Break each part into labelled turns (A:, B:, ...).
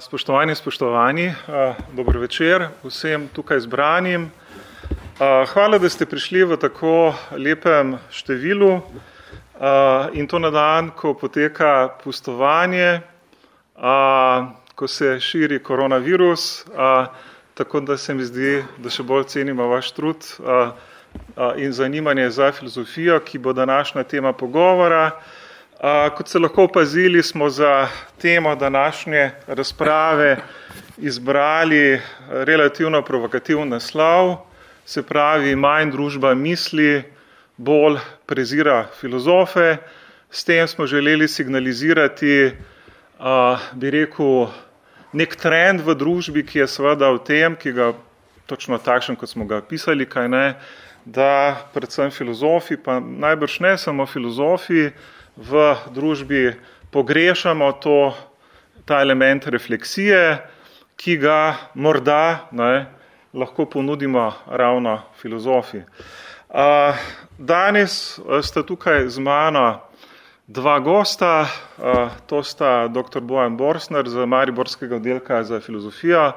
A: Spoštovani, spoštovani, dobro večer vsem tukaj zbranim. Hvala, da ste prišli v tako lepem številu in to na dan, ko poteka pustovanje, ko se širi koronavirus, tako da se mi zdi, da še bolj cenimo vaš trud in zanimanje za filozofijo, ki bo današnja tema pogovora. Kot ste lahko opazili, smo za temo današnje razprave izbrali relativno provokativen naslov, se pravi manj družba misli, bolj prezira filozofe. S tem smo želeli signalizirati, bi rekel, nek trend v družbi, ki je seveda v tem, ki ga točno takšen, kot smo ga pisali, kaj ne, da predvsem filozofi, pa najbrž ne samo filozofi, v družbi pogrešamo to, ta element refleksije, ki ga morda ne, lahko ponudimo ravno filozofi. Danes sta tukaj z mano dva gosta, to sta doktor Bojan Borsner z Mariborskega oddelka za filozofijo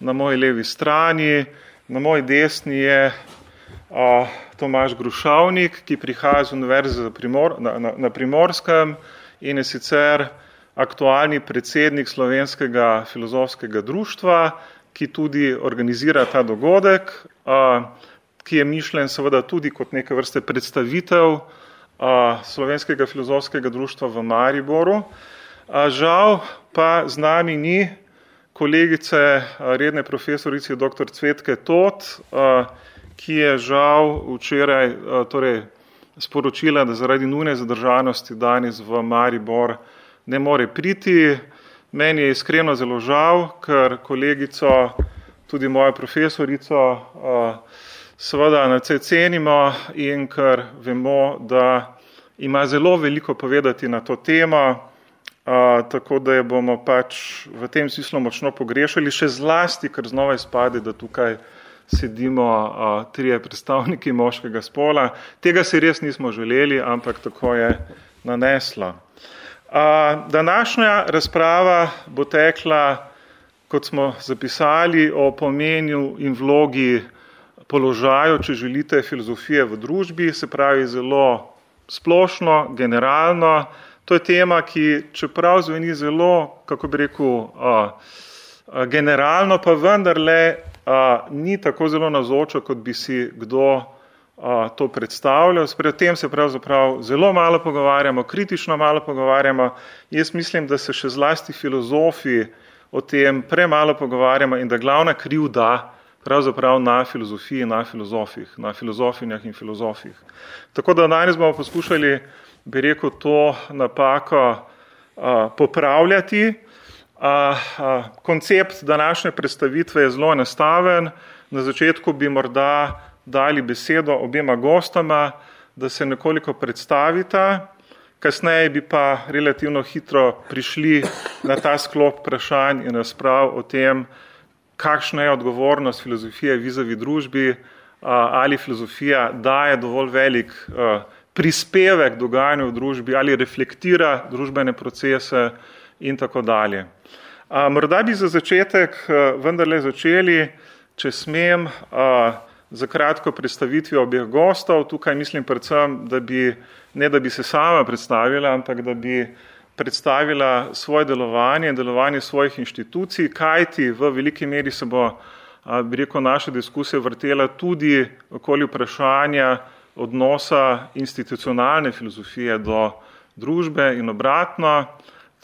A: na moji levi strani, na moji desni je Tomaž Grušavnik, ki prihaja z Univerze Primor, na, na, na Primorskem in je sicer aktualni predsednik Slovenskega filozofskega društva, ki tudi organizira ta dogodek, ki je mišljen seveda tudi kot neke vrste predstavitev Slovenskega filozofskega društva v Mariboru. Žal pa z nami ni kolegice redne profesorice dr. Cvetke Tot, ki je žal včeraj eh, torej, sporočila, da zaradi nujne zadržanosti danes v Maribor ne more priti. Meni je iskreno zelo žal, ker kolegico, tudi mojo profesorico, eh, seveda nadvse cenimo in ker vemo, da ima zelo veliko povedati na to temo, tako da je bomo pač v tem smislu močno pogrešali, še zlasti, ker znova izpade, da tukaj sedimo trije predstavniki moškega spola. Tega si res nismo želeli, ampak tako je naneslo. Današnja razprava bo tekla, kot smo zapisali, o pomenju in vlogi položaju, če želite, filozofije v družbi, se pravi zelo splošno, generalno. To je tema, ki čeprav zveni zelo, kako bi rekel, generalno, pa vendarle ni tako zelo nazočo, kot bi si kdo to predstavljal. Sprej o tem se pravzaprav zelo malo pogovarjamo, kritično malo pogovarjamo. Jaz mislim, da se še zlasti filozofi o tem premalo pogovarjamo in da glavna krivda pravzaprav na filozofiji, na filozofih, na filozofinjah in filozofih. Tako da danes bomo poskušali, bi rekel, to napako popravljati. Koncept današnje predstavitve je zelo enostaven. Na začetku bi morda dali besedo obema gostama, da se nekoliko predstavita, kasneje bi pa relativno hitro prišli na ta sklop vprašanj in razprav o tem, kakšna je odgovornost filozofije vizavi družbi, ali filozofija daje dovolj velik prispevek dogajanju v družbi, ali reflektira družbene procese in tako dalje. Morda bi za začetek vendarle začeli, če smem, za kratko predstavitvijo obeh gostov. Tukaj mislim predvsem, da bi, ne da bi se sama predstavila, ampak da bi predstavila svoje delovanje, delovanje svojih inštitucij, kajti v veliki meri se bo, bi rekel, naša diskusija vrtela tudi okoli vprašanja odnosa institucionalne filozofije do družbe in obratno.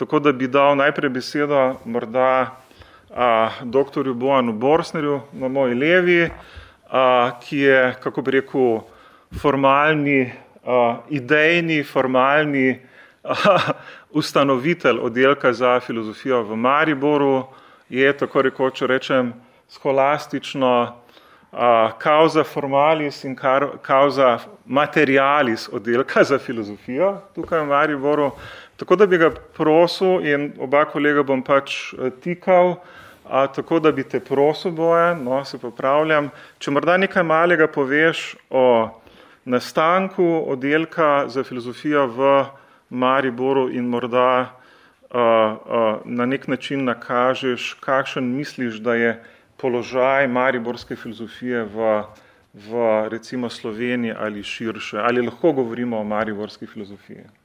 A: Tako da bi dal najprej besedo morda a, doktorju Bojanu Borsnerju na moji levi, a, ki je, kako bi rekel, formalni, a, idejni, formalni a, ustanovitelj oddelka za filozofijo v Mariboru, je tako rekoč, rečem, skolastično kauza formalis in kauza materialis oddelka za filozofijo tukaj v Mariboru. Tako da bi ga prosil in oba kolega bom pač eh, tikal, a, tako da bi te prosil, Bojan, no, se popravljam, če morda nekaj malega poveš o nastanku oddelka za filozofijo v Mariboru in morda na nek način nakažeš, kakšen misliš, da je položaj mariborske filozofije v, v recimo Sloveniji ali širše, ali lahko govorimo o mariborski filozofiji?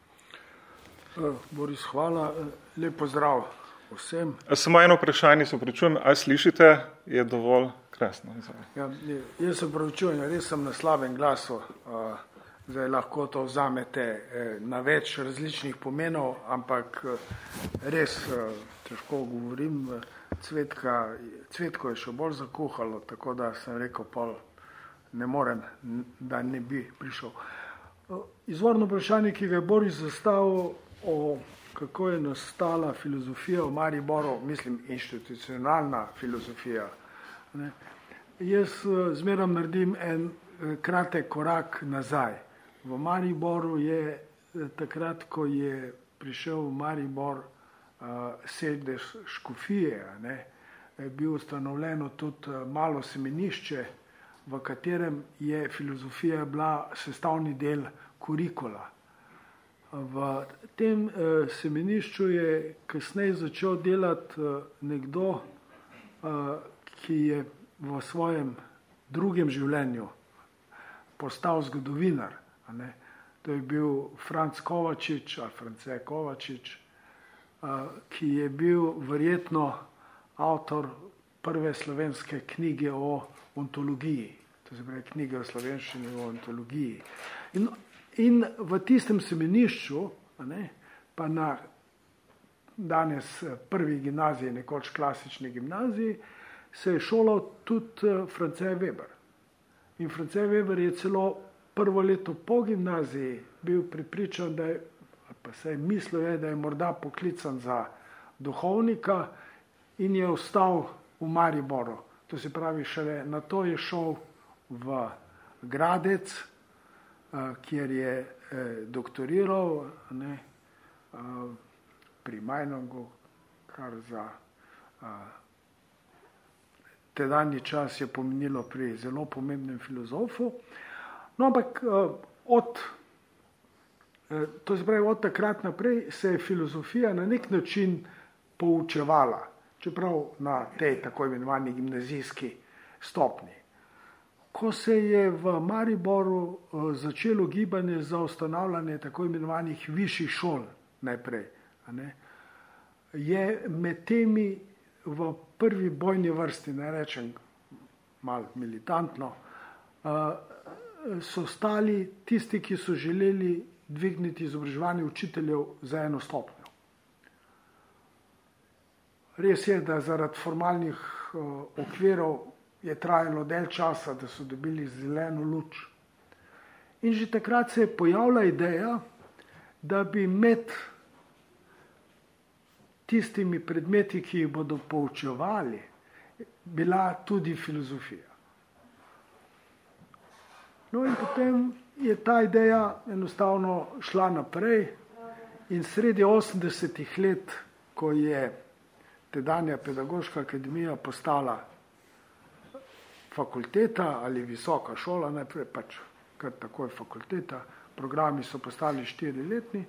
B: Boris, hvala. Lep pozdrav vsem.
A: Samo eno vprašanje se pričujem, a slišite, je dovolj krasno.
B: Ja, jaz se pravičujem, res sem na slabem glasu. Zdaj lahko to vzamete eh, na več različnih pomenov, ampak eh, res eh, težko govorim. Cvetka, cvetko je še bolj zakuhalo, tako da sem rekel, pol ne morem, da ne bi prišel. Izvorno vprašanje, ki ga je Boris zastavil o kako je nastala filozofija v Mariboru, mislim, institucionalna filozofija. Ne. Jaz eh, zmeram naredim en eh, kratek korak nazaj. V Mariboru je eh, takrat, ko je prišel v Maribor sedež škofije, ne, je bil ustanovljeno tudi malo semenišče, v katerem je filozofija bila sestavni del kurikula. V tem uh, semenišču je kasneje začel delati uh, nekdo, uh, ki je v svojem drugem življenju postal zgodovinar. To je bil Franc Kovačič ali France Kovačič, uh, ki je bil verjetno avtor prve slovenske knjige o ontologiji. To se pravi knjige o slovenščini o ontologiji. In In v tistem semenišču, ne, pa na danes eh, prvi gimnaziji, nekoč klasični gimnaziji, se je šolal tudi eh, France Weber. In France Weber je celo prvo leto po gimnaziji bil pripričan, da je, pa se je mislil, je, da je morda poklican za duhovnika in je ostal v Mariboru. To se pravi, šele na to je šel v Gradec, kjer je eh, doktoriral ne, pri Majnongu, kar za tedajni čas je pomenilo pri zelo pomembnem filozofu. No, ampak od, e, to se pravi, od takrat naprej se je filozofija na nek način poučevala, čeprav na tej tako imenovani gimnazijski stopni ko se je v Mariboru eh, začelo gibanje za ustanavljanje tako imenovanih višjih šol, najprej, je med temi v prvi bojni vrsti, ne rečem malo militantno, eh, so stali tisti, ki so želeli dvigniti izobraževanje učiteljev za eno stopnjo. Res je, da zaradi formalnih eh, okvirov je trajalo del časa, da so dobili zeleno luč. In že takrat se je pojavila ideja, da bi med tistimi predmeti, ki jih bodo poučevali, bila tudi filozofija. No, in potem je ta ideja enostavno šla naprej, in sredi 80-ih let, ko je tedanja pedagoška akademija postala fakulteta ali visoka šola, najprej pač kar takoj fakulteta, programi so postali štiriletni,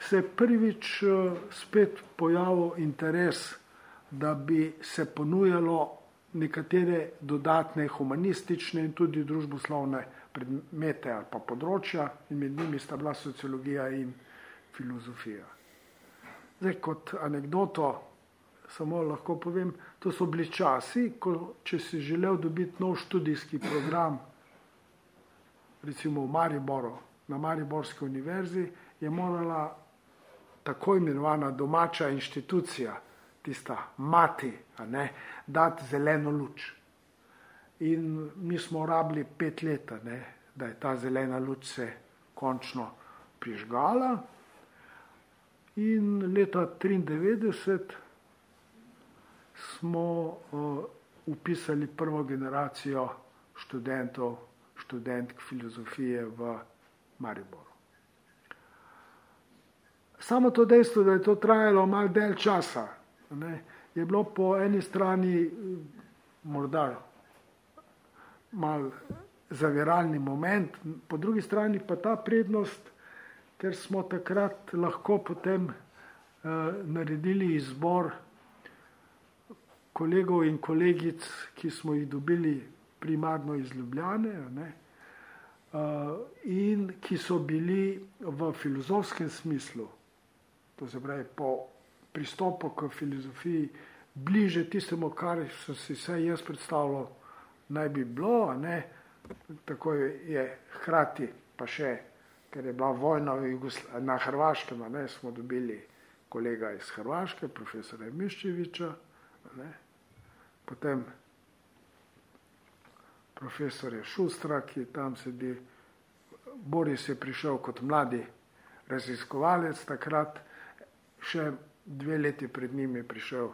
B: se je prvič eh, spet pojavil interes, da bi se ponujalo nekatere dodatne humanistične in tudi družboslovne predmete ali pa področja in med njimi sta bila sociologija in filozofija. Zdaj, kot anegdoto samo lahko povem, to so bili časi, ko če si želel dobiti nov študijski program, recimo v Mariboru, na Mariborski univerzi, je morala tako imenovana domača inštitucija, tista mati, ne, dati zeleno luč. In mi smo rabili pet let, ne, da je ta zelena luč se končno prižgala. In leta 1993 smo uh, upisali prvo generacijo študentov, študentk filozofije v Mariboru. Samo to dejstvo, da je to trajalo malo del časa, ne, je bilo po eni strani morda mal zaviralni moment, po drugi strani pa ta prednost, ker smo takrat lahko potem naredili izbor kolegov in kolegic, ki smo jih dobili primarno iz Ljubljane ne, in ki so bili v filozofskem smislu, to se pravi po pristopu k filozofiji, bliže tistemu, kar sem si vse jaz predstavljal, naj bi bilo, ne, tako je hkrati pa še, ker je bila vojna na Hrvaškem, ne, smo dobili kolega iz Hrvaške, profesora Miščeviča, ne, potem profesor Šustra, ki tam sedi, Boris je prišel kot mladi raziskovalec, takrat še dve leti pred njim je prišel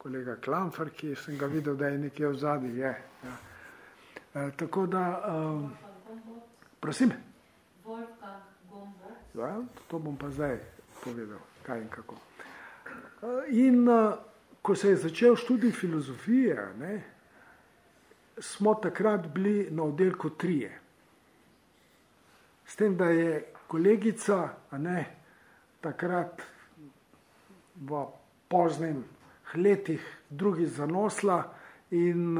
B: kolega Klamfer, ki sem ga videl, da je nekje v zadnji. Ja. E, tako da, um, prosim. Ja, to bom pa zdaj povedal, kaj in kako. In uh, ko se je začel študij filozofije, ne, smo takrat bili na oddelku trije. S tem, da je kolegica ne, takrat v poznem letih drugi zanosla in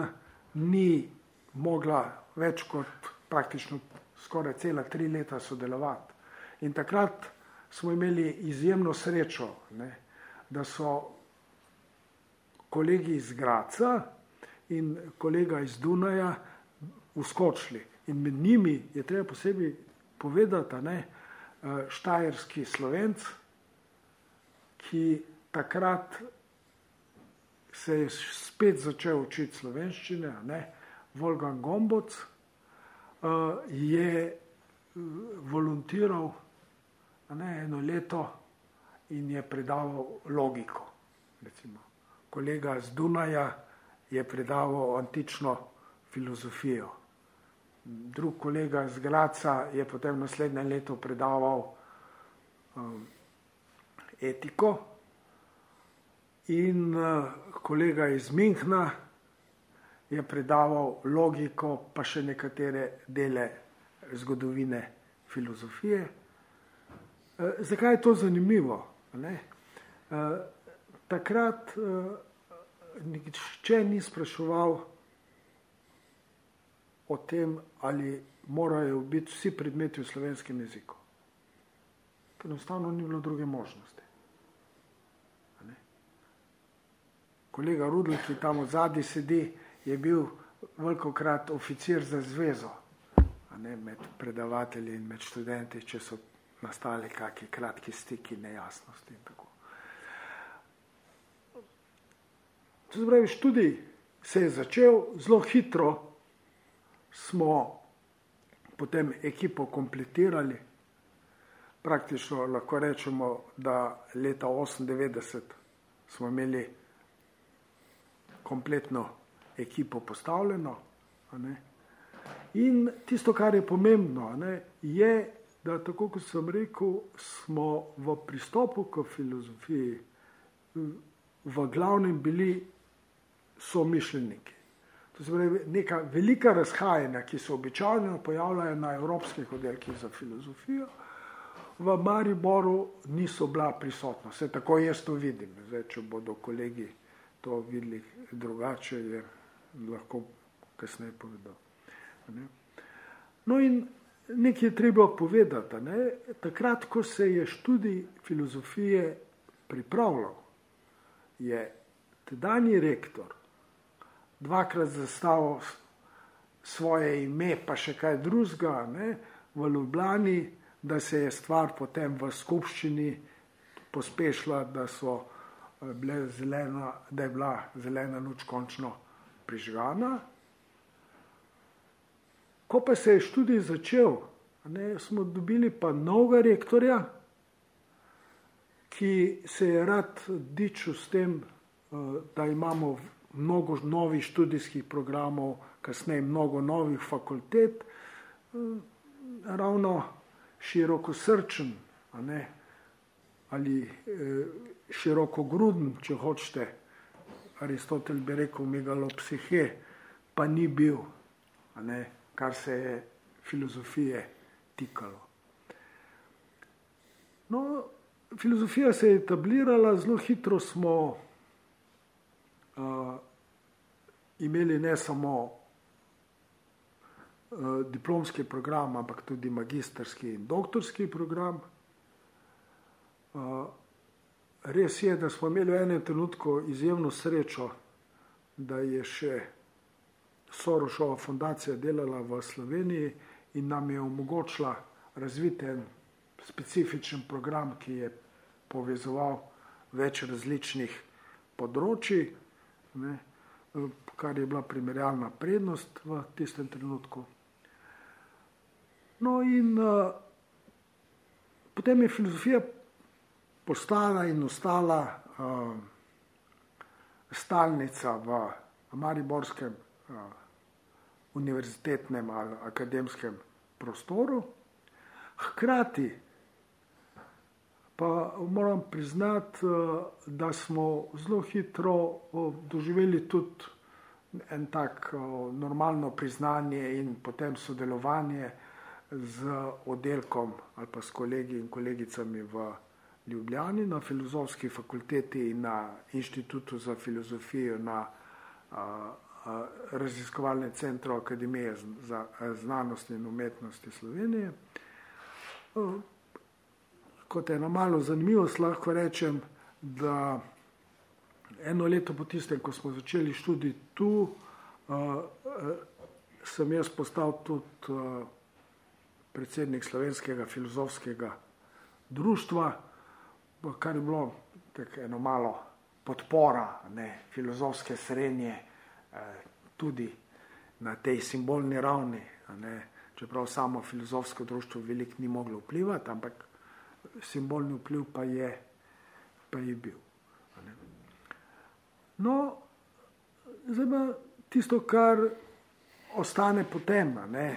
B: ni mogla več kot praktično skoraj cela tri leta sodelovati. In takrat smo imeli izjemno srečo, ne, da so kolegi iz Graca in kolega iz Dunaja uskočili. In med njimi je treba posebej povedati, ne, eh, štajerski slovenc, ki takrat se je spet začel učiti slovenščine, ne, Volgan Gomboc uh, je eh, volontiral ne, eno leto in je predaval logiko. Recimo. Kolega z Dunaja je predaval antično filozofijo. Drug kolega z Graca je potem naslednje leto predaval um, etiko, in uh, kolega iz Minhna je predaval logiko, pa še nekatere dele zgodovine filozofije. Uh, zakaj je to zanimivo? Uh, takrat uh, nihče ni spraševal o tem, ali morajo biti vsi predmeti v slovenskem jeziku. Enostavno ni bilo druge možnosti. kolega Rudl, ki tam v zadnji sedi, je bil veliko krat oficir za zvezo, ne, med predavatelji in med študenti, če so nastali kakšni kratki stiki, nejasnosti in tako. To se pravi, študij se je začel zelo hitro, smo potem ekipo kompletirali, praktično lahko rečemo, da leta 98 smo imeli kompletno ekipo postavljeno. In tisto, kar je pomembno, ne, je, da tako kot sem rekel, smo v pristopu k filozofiji v glavnem bili somišljeniki. To se pravi, neka velika razhajanja, ki se običajno pojavljajo na evropskih oddelkih za filozofijo, v Mariboru niso bila prisotna. Vse tako jaz to vidim. Zdaj, če bodo kolegi to videli drugače, je lahko kasneje povedal. No, in nekaj je treba povedati. Ne? Takrat, ko se je študij filozofije pripravljal, je tedajni rektor dvakrat zastavil svoje ime, pa še kaj drugega v Ljubljani, da se je stvar potem v skupščini pospešila, da so zelena, da je bila zelena luč končno prižgana. Ko pa se je študij začel, ne, smo dobili pa novega rektorja, ki se je rad dičil s tem, eh, da imamo mnogo novih študijskih programov, kasneje mnogo novih fakultet, eh, ravno široko srčen ali eh, široko gruden, če hočete. Aristotel bi rekel, megalopsihe, pa ni bil, ne, kar se je filozofije tikalo. No, filozofija se je etablirala, zelo hitro smo uh, imeli ne samo uh, diplomski program, ampak tudi magistrski in doktorski program. Uh, res je, da smo imeli v enem trenutku izjemno srečo, da je še Sorošova fundacija delala v Sloveniji in nam je omogočila razviti en specifičen program, ki je povezoval več različnih področji, ne, kar je bila primerjalna prednost v tistem trenutku. No, in uh, potem je filozofija postala in ostala uh, stalnica v Mariborskem uh, univerzitetnem ali akademskem prostoru. Hkrati pa moram priznati, eh, da smo zelo hitro doživeli tudi en tak normalno priznanje in potem sodelovanje z oddelkom ali pa s kolegi in kolegicami v Ljubljani na filozofski fakulteti in na inštitutu za filozofijo na raziskovalne centre Akademije za znanost in umetnosti Slovenije. Kot eno malo zanimivost lahko rečem, da eno leto po tistem, ko smo začeli študij tu, sem jaz postal tudi predsednik Slovenskega filozofskega društva, kar je bilo eno malo podpora ne, filozofske srednje, Eh, tudi na tej simbolni ravni, ne, čeprav samo filozofsko društvo veliko ni moglo vplivati, ampak simbolni vpliv pa je, pa je bil. No, zdaj pa tisto, kar ostane potem, ne,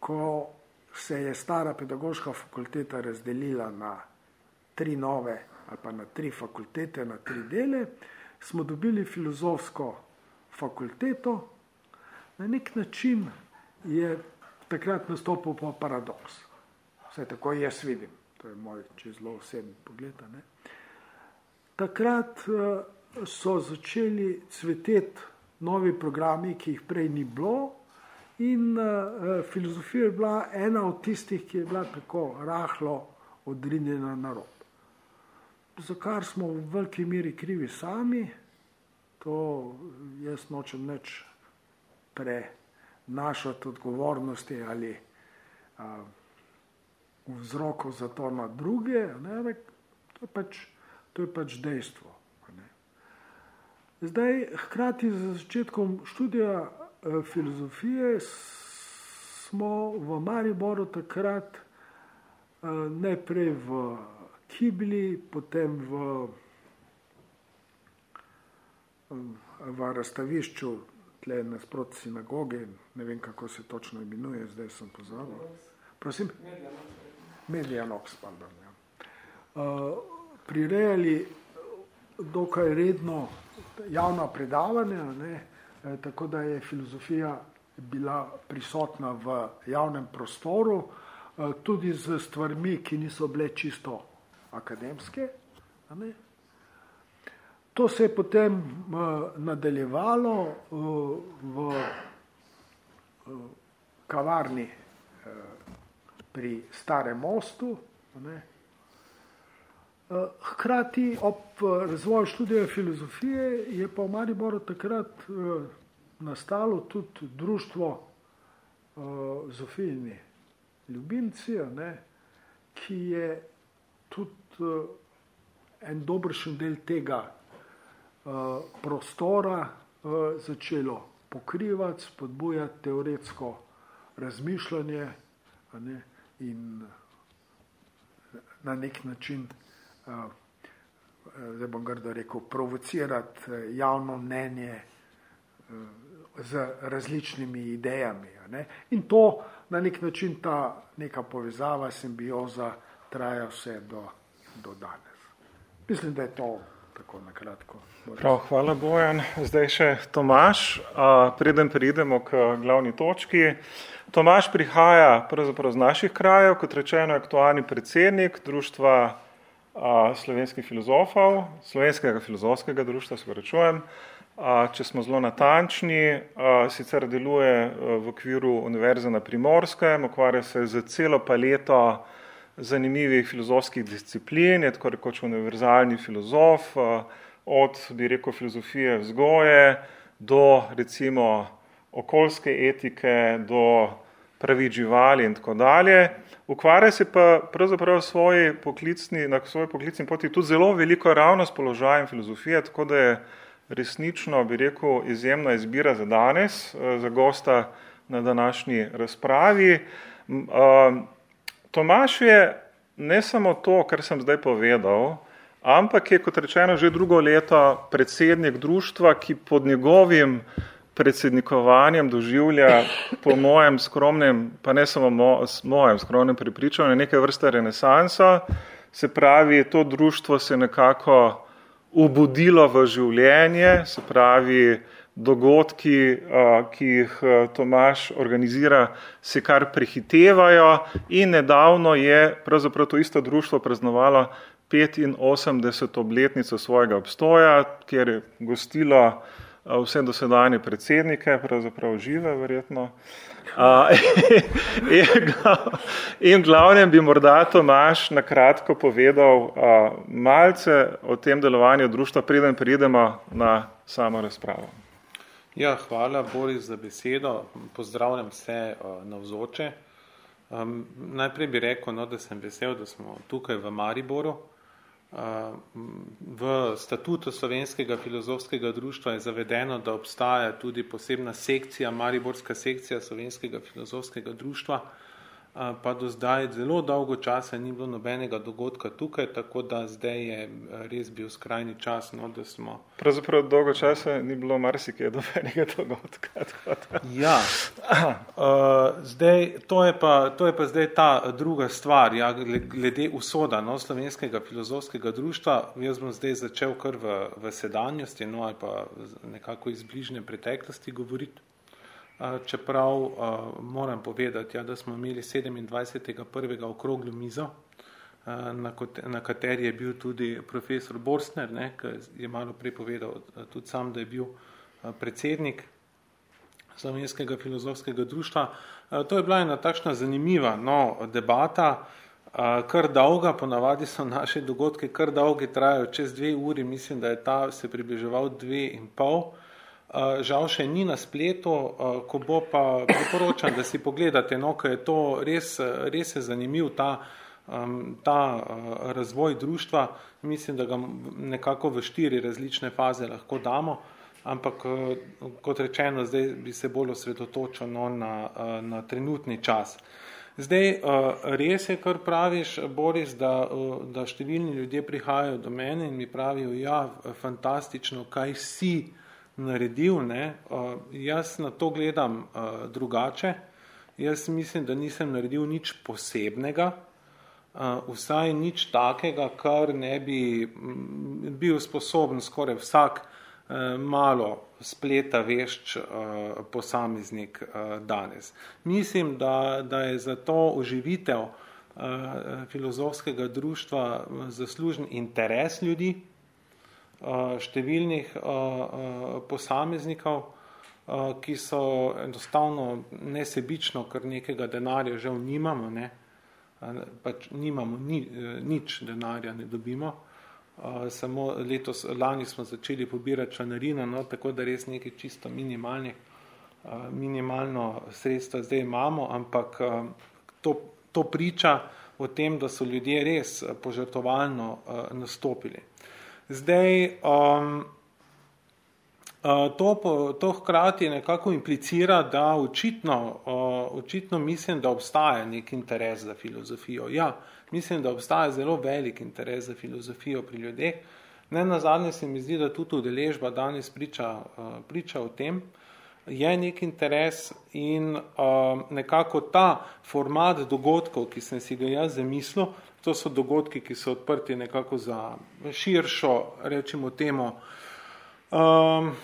B: ko se je stara pedagoška fakulteta razdelila na tri nove ali pa na tri fakultete, na tri dele, smo dobili filozofsko fakulteto, na nek način je takrat nastopil pa paradoks. Vse tako jaz vidim, to je moj čez zelo osebni pogled. Ne. Takrat uh, so začeli cveteti novi programi, ki jih prej ni bilo, in uh, filozofija je bila ena od tistih, ki je bila tako rahlo odrinjena na rob. Za kar smo v veliki meri krivi sami, to jaz nočem neč prenašati odgovornosti ali a, vzrokov za to na druge, ne, to, je pač, to je pač dejstvo. Ne. Zdaj, hkrati z začetkom študija e, filozofije smo v Mariboru takrat e, najprej v Kibli, potem v v razstavišču, tle nasprot sinagoge, ne vem kako se točno imenuje, zdaj sem pozabil. Prosim? Medianox, pardon. Ja. Uh, prirejali dokaj redno javna predavanja, ne, e, tako da je filozofija bila prisotna v javnem prostoru, tudi z stvarmi, ki niso bile čisto akademske. Ne, To se je potem nadaljevalo v kavarni pri Starem mostu. Ne. Uh, hkrati ob razvoju študija filozofije je pa v Mariboru takrat uh, nastalo tudi društvo Zofijni ljubimci, ne, ki je tudi en dobršen del tega Eh, prostora eh, začelo pokrivati, spodbujati teoretsko razmišljanje ne, in na nek način, eh, zdaj bom grdo rekel, provocirati javno mnenje z različnimi idejami. Ne. In to na nek način ta neka povezava, simbioza traja vse do, do danes. Mislim, da je to tako na kratko.
A: Prav, hvala Bojan. Zdaj še Tomaš, preden pridemo k glavni točki. Tomaš prihaja pravzaprav z naših krajev, kot rečeno, aktualni predsednik društva slovenskih filozofov, slovenskega filozofskega društva, se rečujem. Če smo zelo natančni, sicer deluje v okviru Univerze na Primorskem, ukvarja se z celo paleto zanimivih filozofskih disciplin, je tako rekoč univerzalni filozof, od, bi rekel, filozofije vzgoje do recimo okoljske etike, do pravic živali in tako dalje. Ukvarja se pa pravzaprav svoji poklicni, na svoji poklicni poti tudi zelo veliko ravno s položajem filozofije, tako da je resnično, bi rekel, izjemna izbira za danes, za gosta na današnji razpravi. Tomaš je ne samo to, kar sem zdaj povedal, ampak je, kot rečeno, že drugo leto predsednik društva, ki pod njegovim predsednikovanjem doživlja po mojem skromnem, pa ne samo mo, mojem skromnem pripričanju, nekaj vrste renesansa, se pravi, to društvo se nekako ubudilo v življenje, se pravi, dogodki, ki jih Tomaš organizira, se kar prehitevajo in nedavno je pravzaprav to isto društvo praznovalo 85. obletnico svojega obstoja, kjer je gostilo vse dosedanje predsednike, pravzaprav žive verjetno. In glavnem bi morda Tomaš na kratko povedal malce o tem delovanju društva, preden pridemo na samo razpravo.
C: Ja, hvala Boris za besedo. Pozdravljam vse navzoče. Um, najprej bi rekel, no, da sem vesel, da smo tukaj v Mariboru. V statutu Slovenskega filozofskega društva je zavedeno, da obstaja tudi posebna sekcija, Mariborska sekcija Slovenskega filozofskega društva, pa do zdaj zelo dolgo časa ni bilo nobenega dogodka tukaj, tako da zdaj je res bil skrajni čas, no, da smo...
A: Pravzaprav dolgo časa ni bilo marsikaj nobenega dogodka.
C: Ja, uh, zdaj, to je, pa, to je pa zdaj ta druga stvar, ja, glede usoda no, slovenskega filozofskega društva, jaz bom zdaj začel kar v, v sedanjosti, no, ali pa nekako iz bližnje preteklosti govoriti čeprav moram povedati, ja, da smo imeli 27. prvega okroglu mizo, na kateri je bil tudi profesor Borsner, ne, ki je malo prepovedal tudi sam, da je bil predsednik Slovenskega filozofskega društva. To je bila ena takšna zanimiva no, debata, kar dolga, ponavadi so naše dogodke kar dolgi, trajajo čez dve uri, mislim, da je ta se približeval dve in pol, žal še ni na spletu, ko bo pa priporočam, da si pogledate, no, ker je to res, res je zanimiv ta, ta razvoj društva. Mislim, da ga nekako v štiri različne faze lahko damo, ampak kot rečeno, zdaj bi se bolj osredotočil no, na, na trenutni čas. Zdaj, res je, kar praviš, Boris, da, da številni ljudje prihajajo do mene in mi pravijo, ja, fantastično, kaj si naredil, ne, uh, jaz na to gledam uh, drugače. Jaz mislim, da nisem naredil nič posebnega, uh, vsaj nič takega, kar ne bi bil sposoben skoraj vsak uh, malo spleta vešč uh, posameznik uh, danes. Mislim, da, da je za to oživitev uh, filozofskega društva zaslužen interes ljudi, številnih posameznikov, ki so enostavno nesebično, ker nekega denarja žal nimamo, ne, pač nimamo ni, nič denarja, ne dobimo, samo letos, lani smo začeli pobirati članarino, no, tako da res nekaj čisto minimalnih, minimalno sredstvo zdaj imamo, ampak to, to priča o tem, da so ljudje res požrtovalno nastopili. Zdaj, um, uh, to, to hkrati nekako implicira, da očitno, uh, očitno mislim, da obstaja nek interes za filozofijo. Ja, mislim, da obstaja zelo velik interes za filozofijo pri ljudeh. Ne na zadnje se mi zdi, da tudi udeležba danes priča, uh, priča o tem, je nek interes in uh, nekako ta format dogodkov, ki sem si ga jaz zamislil, To so dogodki, ki so odprti nekako za širšo, rečimo temo. Um,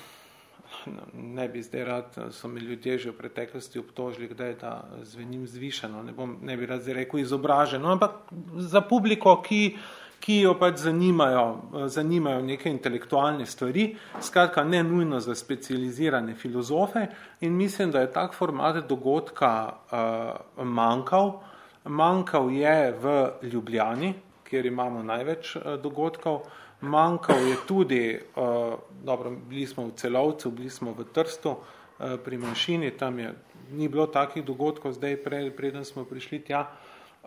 C: ne bi zdaj rad, so mi ljudje že v preteklosti obtožili, kdaj da zvenim zvišeno, ne, bom, ne bi rad zdaj rekel izobraženo, ampak za publiko, ki, ki jo pač zanimajo, zanimajo neke intelektualne stvari, skratka ne nujno za specializirane filozofe in mislim, da je tak format dogodka uh, manjkal. Manjkal je v Ljubljani, kjer imamo največ uh, dogodkov, manjkal je tudi, uh, dobro, bili smo v Celovcu, bili smo v Trstu, uh, pri manjšini, tam je, ni bilo takih dogodkov, zdaj pre, preden smo prišli tja.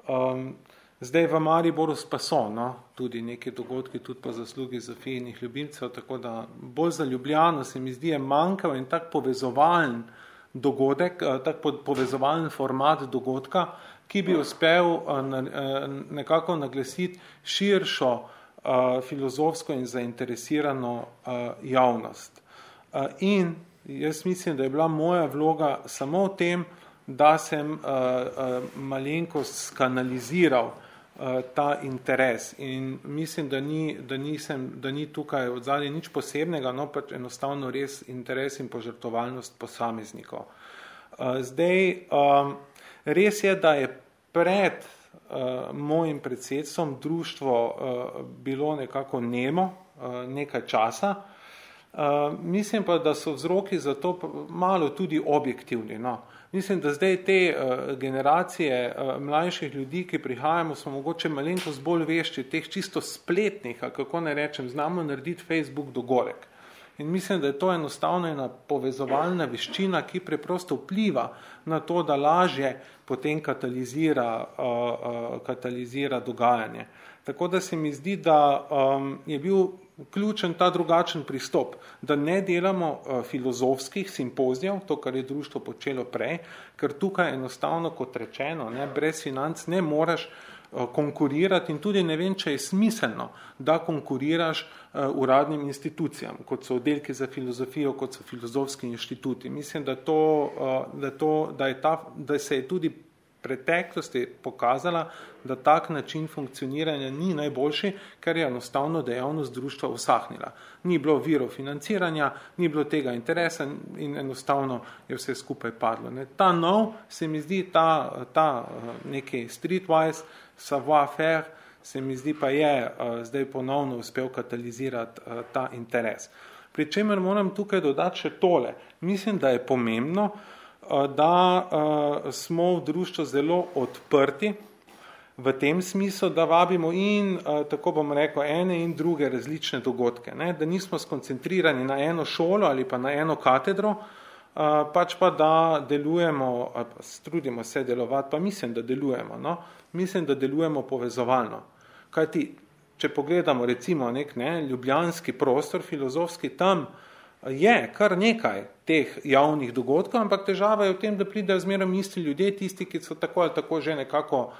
C: Um, Zdaj v Mariboru pa so no, tudi neki dogodki, tudi pa zaslugi za fijenih ljubimcev, tako da bolj za Ljubljano se mi zdi je manjkal in tak povezovalen dogodek, eh, tak povezovalen format dogodka, ki bi uspel eh, eh, nekako naglasiti širšo filozofsko in zainteresirano javnost. In jaz mislim, da je bila moja vloga samo v tem, da sem malenkost skanaliziral ta interes. In mislim, da ni, da nisem, da ni tukaj od zadnje nič posebnega, no pač enostavno res interes in požrtovalnost posameznikov. Eh, zdaj, um, res je, da je pred mojim predsedstvom društvo bilo nekako nemo nekaj časa. Mislim pa, da so vzroki za to malo tudi objektivni. No. Mislim, da zdaj te uh, generacije uh, mlajših ljudi, ki prihajamo, smo mogoče malenkost bolj vešči teh čisto spletnih, kako ne rečem, znamo narediti Facebook dogodek. In mislim, da je to enostavno ena povezovalna veščina, ki preprosto vpliva na to, da lažje potem katalizira, uh, uh, katalizira dogajanje. Tako da se mi zdi, da um, je bil ključen ta drugačen pristop, da ne delamo uh, filozofskih simpozijev, to, kar je društvo počelo prej, ker tukaj enostavno, kot rečeno, ne, brez financ ne moreš uh, konkurirati in tudi ne vem, če je smiselno, da konkuriraš uh, uradnim institucijam, kot so oddelki za filozofijo, kot so filozofski inštituti. Mislim, da, to, uh, da, to, da, je ta, da se je tudi preteklosti pokazala, da tak način funkcioniranja ni najboljši, ker je enostavno dejavnost društva usahnila. Ni bilo virov financiranja, ni bilo tega interesa in enostavno je vse skupaj padlo. Ne. Ta nov, se mi zdi, ta, ta eh, neki streetwise savoir-faire, se mi zdi pa je uh, zdaj ponovno uspel katalizirati uh, ta interes. Pri čemer moram tukaj dodati še tole. Mislim, da je pomembno, Eh, da uh, smo v društvu zelo odprti v tem smislu, da vabimo in, uh, tako bom rekel, ene in druge različne dogodke. Ne? Da nismo skoncentrirani na eno šolo ali pa na eno katedro, pač pa da delujemo, pa trudimo se delovati, pa mislim, da delujemo. No? Mislim, da delujemo povezovalno. Kajti, če pogledamo recimo nek ne, ljubljanski prostor filozofski, tam je kar nekaj teh javnih dogodkov, ampak težava je v tem, da pridejo zmeraj isti ljudje, tisti, ki so tako ali tako že nekako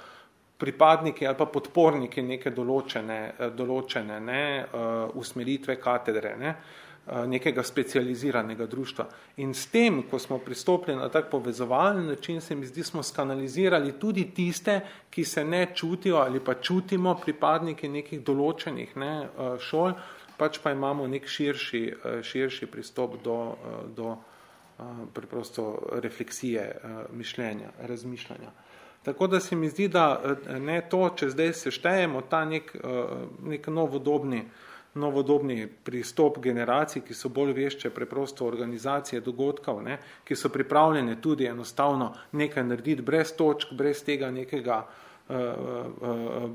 C: pripadniki ali pa podporniki neke določene, določene ne, uh, usmeritve katedre, ne, uh, nekega specializiranega društva. In s tem, ko smo pristopili na tak povezovalen način, se mi zdi, smo skanalizirali tudi tiste, ki se ne čutijo ali pa čutimo pripadniki nekih določenih ne, šol, pač pa imamo nek širši, eh, širši pristop do, eh, do eh, preprosto refleksije, mišljenja, razmišljanja. Tako da se mi zdi, da ne to, če zdaj seštejemo ta nek, nek novodobni, novodobni pristop generacij, ki so bolj vešče preprosto organizacije dogodkov, ne, ki so pripravljene tudi enostavno nekaj narediti brez točk, brez tega nekega uh,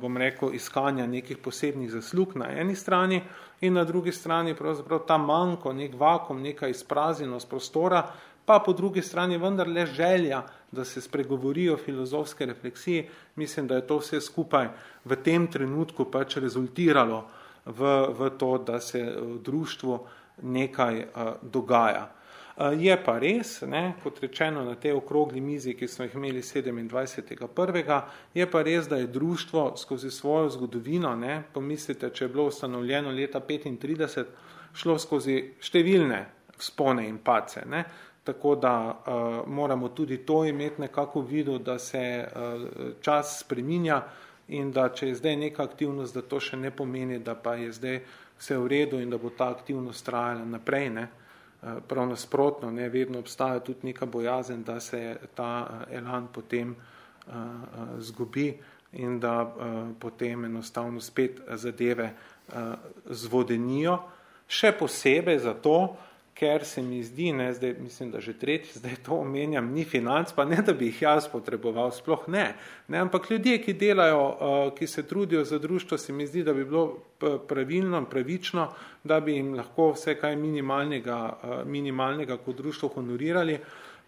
C: bom rekel, iskanja nekih posebnih zaslug na eni strani in na drugi strani pravzaprav ta manjko, nek vakum, neka izprazjenost prostora, pa po drugi strani vendar le želja, da se spregovorijo filozofske refleksije. Mislim, da je to vse skupaj v tem trenutku pač rezultiralo v, v to, da se v društvu nekaj uh, dogaja. Eh, je pa res, ne, kot rečeno na tej okrogli mizi, ki smo jih imeli 27.1., je pa res, da je društvo skozi svojo zgodovino, ne, pomislite, če je bilo ustanovljeno leta 35, šlo skozi številne spone in pace. Ne, tako da uh, moramo tudi to imeti nekako vidu, da se uh, čas spreminja in da če je zdaj neka aktivnost, da to še ne pomeni, da pa je zdaj vse v redu in da bo ta aktivnost trajala naprej. Ne. Uh, prav nasprotno, ne, vedno obstaja tudi neka bojazen, da se ta eh, elan potem uh, zgubi in da potem enostavno spet zadeve zvodenijo. Še posebej zato, ker se mi zdi, ne, zdaj mislim, da že tretji, zdaj to omenjam, ni financ, pa ne, da bi jih jaz potreboval, sploh ne. ne ampak ljudje, ki delajo, uh, ki se trudijo za društvo, se mi zdi, da bi bilo pravilno in pravično, da bi jim lahko vse kaj minimalnega, uh, minimalnega kot društvo honorirali,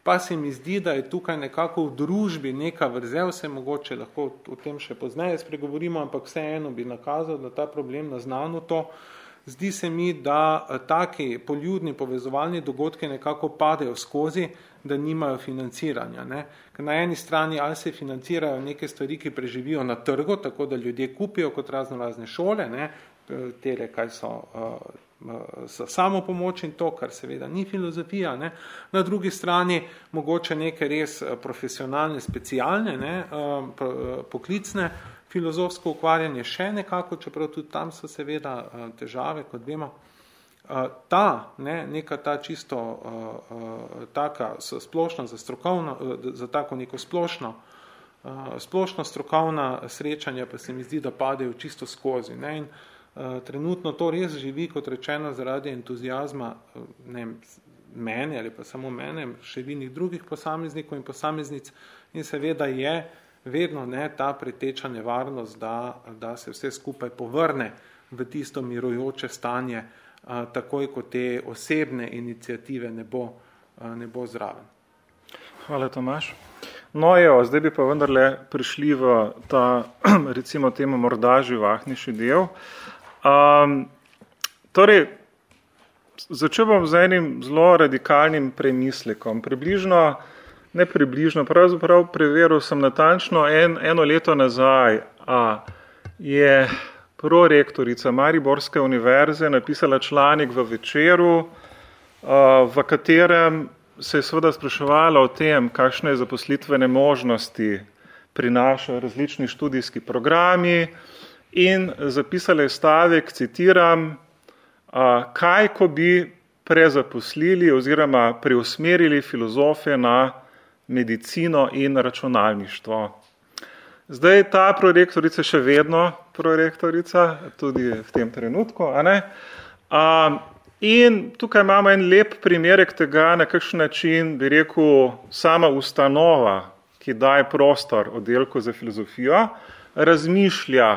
C: pa se mi zdi, da je tukaj nekako v družbi neka vrzel, se mogoče lahko o tem še pozneje spregovorimo, ampak vseeno bi nakazal, da ta problem naznano to, uh, zdi se mi, da eh, taki poljudni povezovalni dogodki nekako padejo skozi, da nimajo financiranja. Ne? Ker na eni strani ali se financirajo neke stvari, ki preživijo na trgu, tako da ljudje kupijo kot razno razne šole, ne? tele, kaj so za samo pomoč in to, kar seveda ni filozofija. Ne? Na drugi strani mogoče neke res profesionalne, specialne, ne? Poklicne, filozofsko ukvarjanje še nekako, čeprav tudi tam so seveda eh, težave, kot vemo. Eh, ta, ne, neka ta čisto uh, taka splošna, za, strokovno, za tako neko splošno, splošno strokovna srečanja pa se mi zdi, da padejo čisto skozi. Ne, in trenutno to res živi, kot rečeno, zaradi entuzijazma ne, mene ali pa samo mene, še vinih drugih posameznikov in posameznic in seveda je vedno ne, ta preteča nevarnost, da, da se vse skupaj povrne v tisto mirujoče stanje, a, takoj, ko te osebne inicijative ne bo, a, ne bo zraven.
A: Hvala, Tomaš. No, jo, zdaj bi pa vendarle prišli v ta, recimo temu, morda živahnejši del. Um, torej, začel bom z enim zelo radikalnim premislekom. Približno ne približno, pravzaprav preveril sem natančno en, eno leto nazaj, a je prorektorica Mariborske univerze napisala članek v večeru, a, v katerem se je seveda spraševala o tem, kakšne zaposlitvene možnosti prinašajo različni študijski programi in zapisala je stavek, citiram, a, kaj, ko bi prezaposlili oziroma preusmerili filozofe na medicino in računalništvo. Zdaj ta prorektorica še vedno prorektorica, tudi v tem trenutku. A, in tukaj imamo en lep primerek tega, na kakšen način bi rekel sama ustanova, ki daje prostor oddelku za filozofijo, razmišlja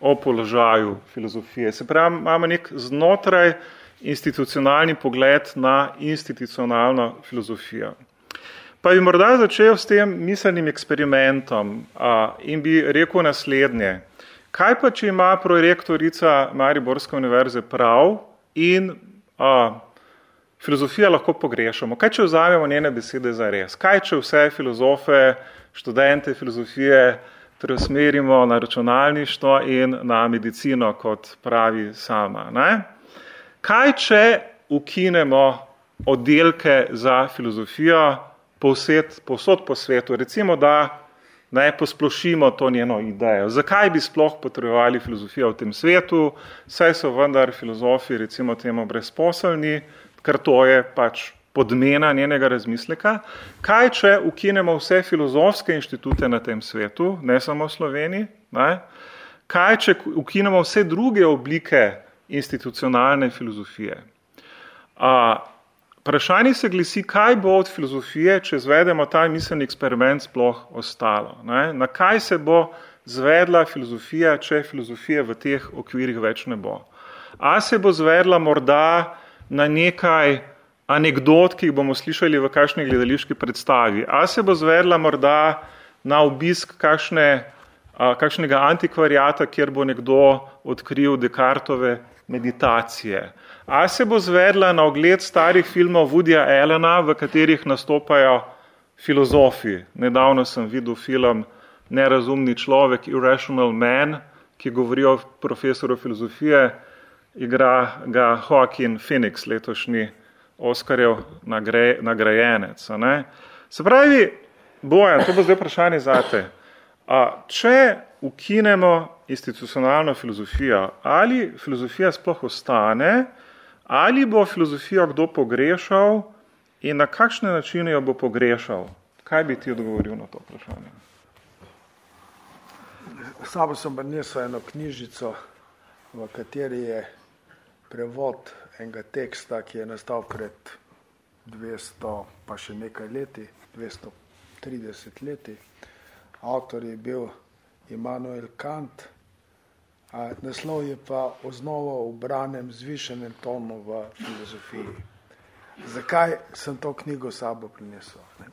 A: o položaju filozofije. Se pravi, imamo nek znotraj institucionalni pogled na institucionalno filozofijo. Pa bi morda začel s tem miselnim eksperimentom a, in bi rekel naslednje. Kaj pa, če ima prorektorica Mariborske univerze prav in a, filozofija lahko pogrešamo? Kaj, če vzamemo njene besede za res? Kaj, če vse filozofe, študente filozofije preusmerimo na računalništvo in na medicino, kot pravi sama? Ne? Kaj, če ukinemo oddelke za filozofijo, povsed, povsod po svetu. Recimo, da ne posplošimo to njeno idejo. Zakaj bi sploh potrebovali filozofijo v tem svetu? Saj so vendar filozofi, recimo temu, brezposelni, ker to je pač podmena njenega razmisleka. Kaj, če ukinemo vse filozofske inštitute na tem svetu, ne samo v Sloveniji? Ne? Kaj, če ukinemo vse druge oblike institucionalne filozofije? A, Vprašanje se glasi, kaj bo od filozofije, če zvedemo ta miselni eksperiment sploh ostalo. Ne? Na kaj se bo zvedla filozofija, če filozofije v teh okvirih več ne bo. A se bo zvedla morda na nekaj anegdot, ki jih bomo slišali v kakšni gledališki predstavi. A se bo zvedla morda na obisk kakšne, a, kakšnega antikvariata, kjer bo nekdo odkril Descartove meditacije. A se bo zvedla na ogled starih filmov Woodyja Allena, v katerih nastopajo filozofi. Nedavno sem videl film Nerazumni človek, Irrational Man, ki govori o profesoru filozofije, igra ga Joaquin Phoenix, letošnji Oskarjev nagrajenec. Se pravi, Bojan, to bo zdaj vprašanje zate. A, če ukinemo institucionalno filozofijo, ali filozofija sploh ostane, ali bo filozofijo kdo pogrešal in na kakšne načine jo bo pogrešal. Kaj bi ti odgovoril na to vprašanje?
B: Sabo sem prinesel eno knjižico, v kateri je prevod enega teksta, ki je nastal pred 200 pa še nekaj leti, 230 leti. Avtor je bil Immanuel Kant, naslov je pa osnova v branem zvišenem tonu v filozofiji. Zakaj sem to knjigo sabo prinesel? Ne?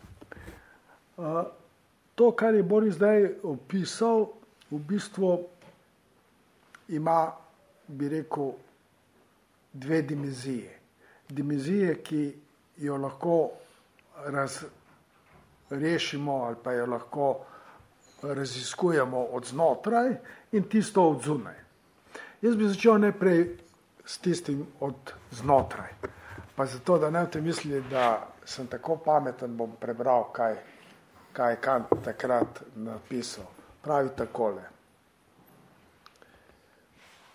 B: To, kar je Boris zdaj opisal, v bistvu ima, bi rekel, dve dimenzije. Dimenzije, ki jo lahko razrešimo ali pa jo lahko raziskujemo od znotraj in tisto od zunaj. Jaz bi začel najprej s tistim od znotraj. Pa zato, da ne te misli, da sem tako pameten, bom prebral, kaj, kaj je Kant takrat napisal. Pravi takole.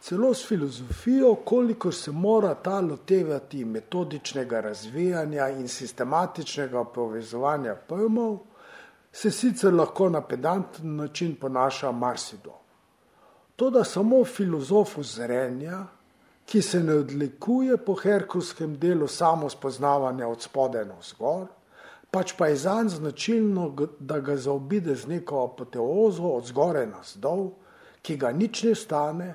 B: Celo s filozofijo, koliko se mora ta lotevati metodičnega razvijanja in sistematičnega povezovanja pojmov, se sicer lahko na pedanten način ponaša marsido. To, da samo filozofu zrenja, ki se ne odlikuje po herkulskem delu samo spoznavanja od spodaj na vzgor, pač pa je zanj značilno, da ga zaobide z neko apoteozo od zgore na zdol, ki ga nič ne stane,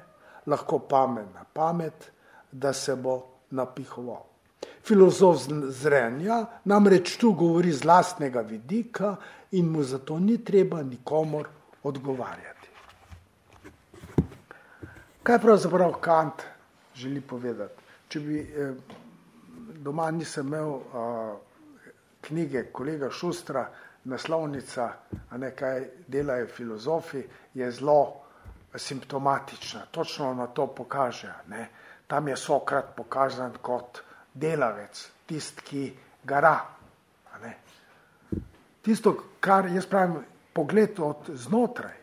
B: lahko pamet na pamet, da se bo napihoval. Filozof zrenja namreč tu govori z lastnega vidika in mu zato ni treba nikomor odgovarjati. Kaj pravzaprav Kant želi povedati? Če bi eh, doma nisem imel eh, knjige kolega Šustra, naslovnica, a ne kaj delajo filozofi, je zelo simptomatična. Točno na to pokaže. Ne? Tam je Sokrat pokazan kot delavec, tist, ki gara. Tisto, kar jaz pravim, pogled od znotraj,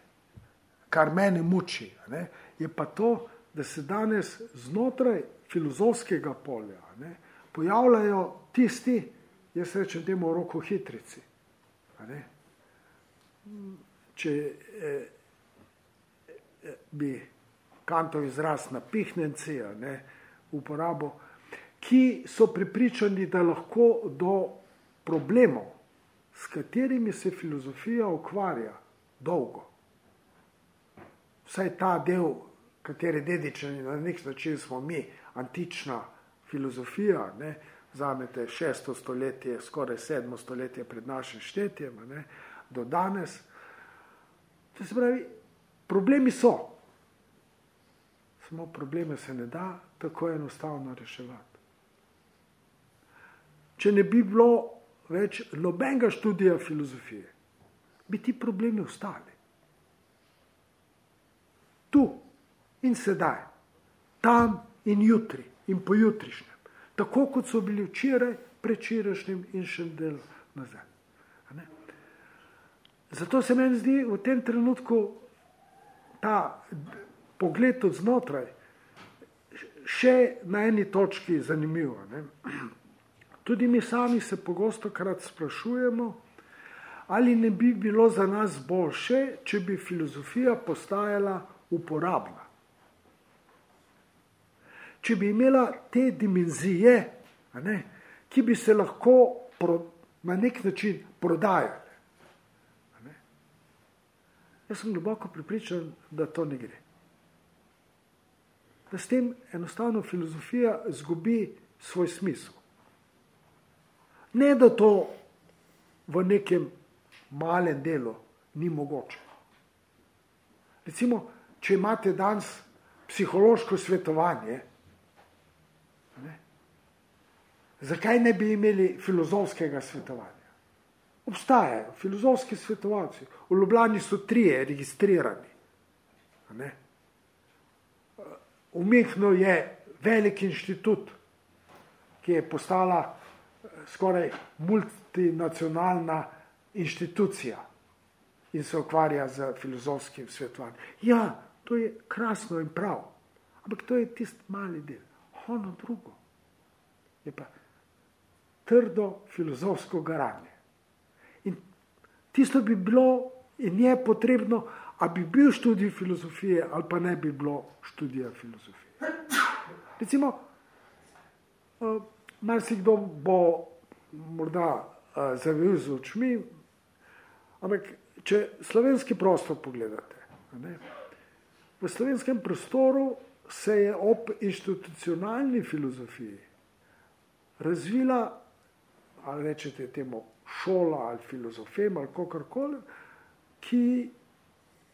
B: kar meni muči, ne, je pa to, da se danes znotraj filozofskega polja ne, pojavljajo tisti, jaz rečem temu roko hitrici. Če eh, eh, bi kantov izraz napihnenci ne, uporabo, ki so pripričani, da lahko do problemov, s katerimi se filozofija ukvarja dolgo. Vsaj ta del, katere dedičani na nek način smo mi, antična filozofija, ne, zamete šesto stoletje, skoraj sedmo stoletje pred našim štetjem, ne, do danes. To se pravi, problemi so. Samo probleme se ne da tako enostavno reševati. Če ne bi bilo več nobenega študija filozofije, bi ti problemi ostali. Tu in sedaj, tam in jutri in pojutrišnjem, tako kot so bili včeraj, prečirašnjem in še del nazaj. Zato se meni zdi v tem trenutku ta pogled od znotraj še na eni točki zanimivo. Ne? Tudi mi sami se pogosto krat sprašujemo, ali ne bi bilo za nas boljše, če bi filozofija postajala uporabna. Če bi imela te dimenzije, ne, ki bi se lahko pro, na nek način prodajale. Ne. Jaz sem globoko pripričan, da to ne gre. Da s tem enostavno filozofija zgubi svoj smisel. Ne, da to v nekem malem delu ni mogoče. Recimo, če imate danes psihološko svetovanje, ne, zakaj ne bi imeli filozofskega svetovanja? Obstajajo filozofski svetovalci. V Ljubljani so trije registrirani. V Mehnu je velik inštitut, ki je postala skoraj multinacionalna inštitucija in se ukvarja z filozofskim svetovanjem. Ja, to je krasno in prav, ampak to je tisti mali del. Ono drugo je pa trdo filozofsko garanje. In tisto bi bilo in je potrebno a bi bil študij filozofije ali pa ne bi bilo študija filozofije. Recimo, uh, marsikdo bo morda uh, zavil z očmi, ampak če slovenski prostor pogledate, ne, v slovenskem prostoru se je ob institucionalni filozofiji razvila, ali rečete temu šola ali filozofem ali kakorkoli, ki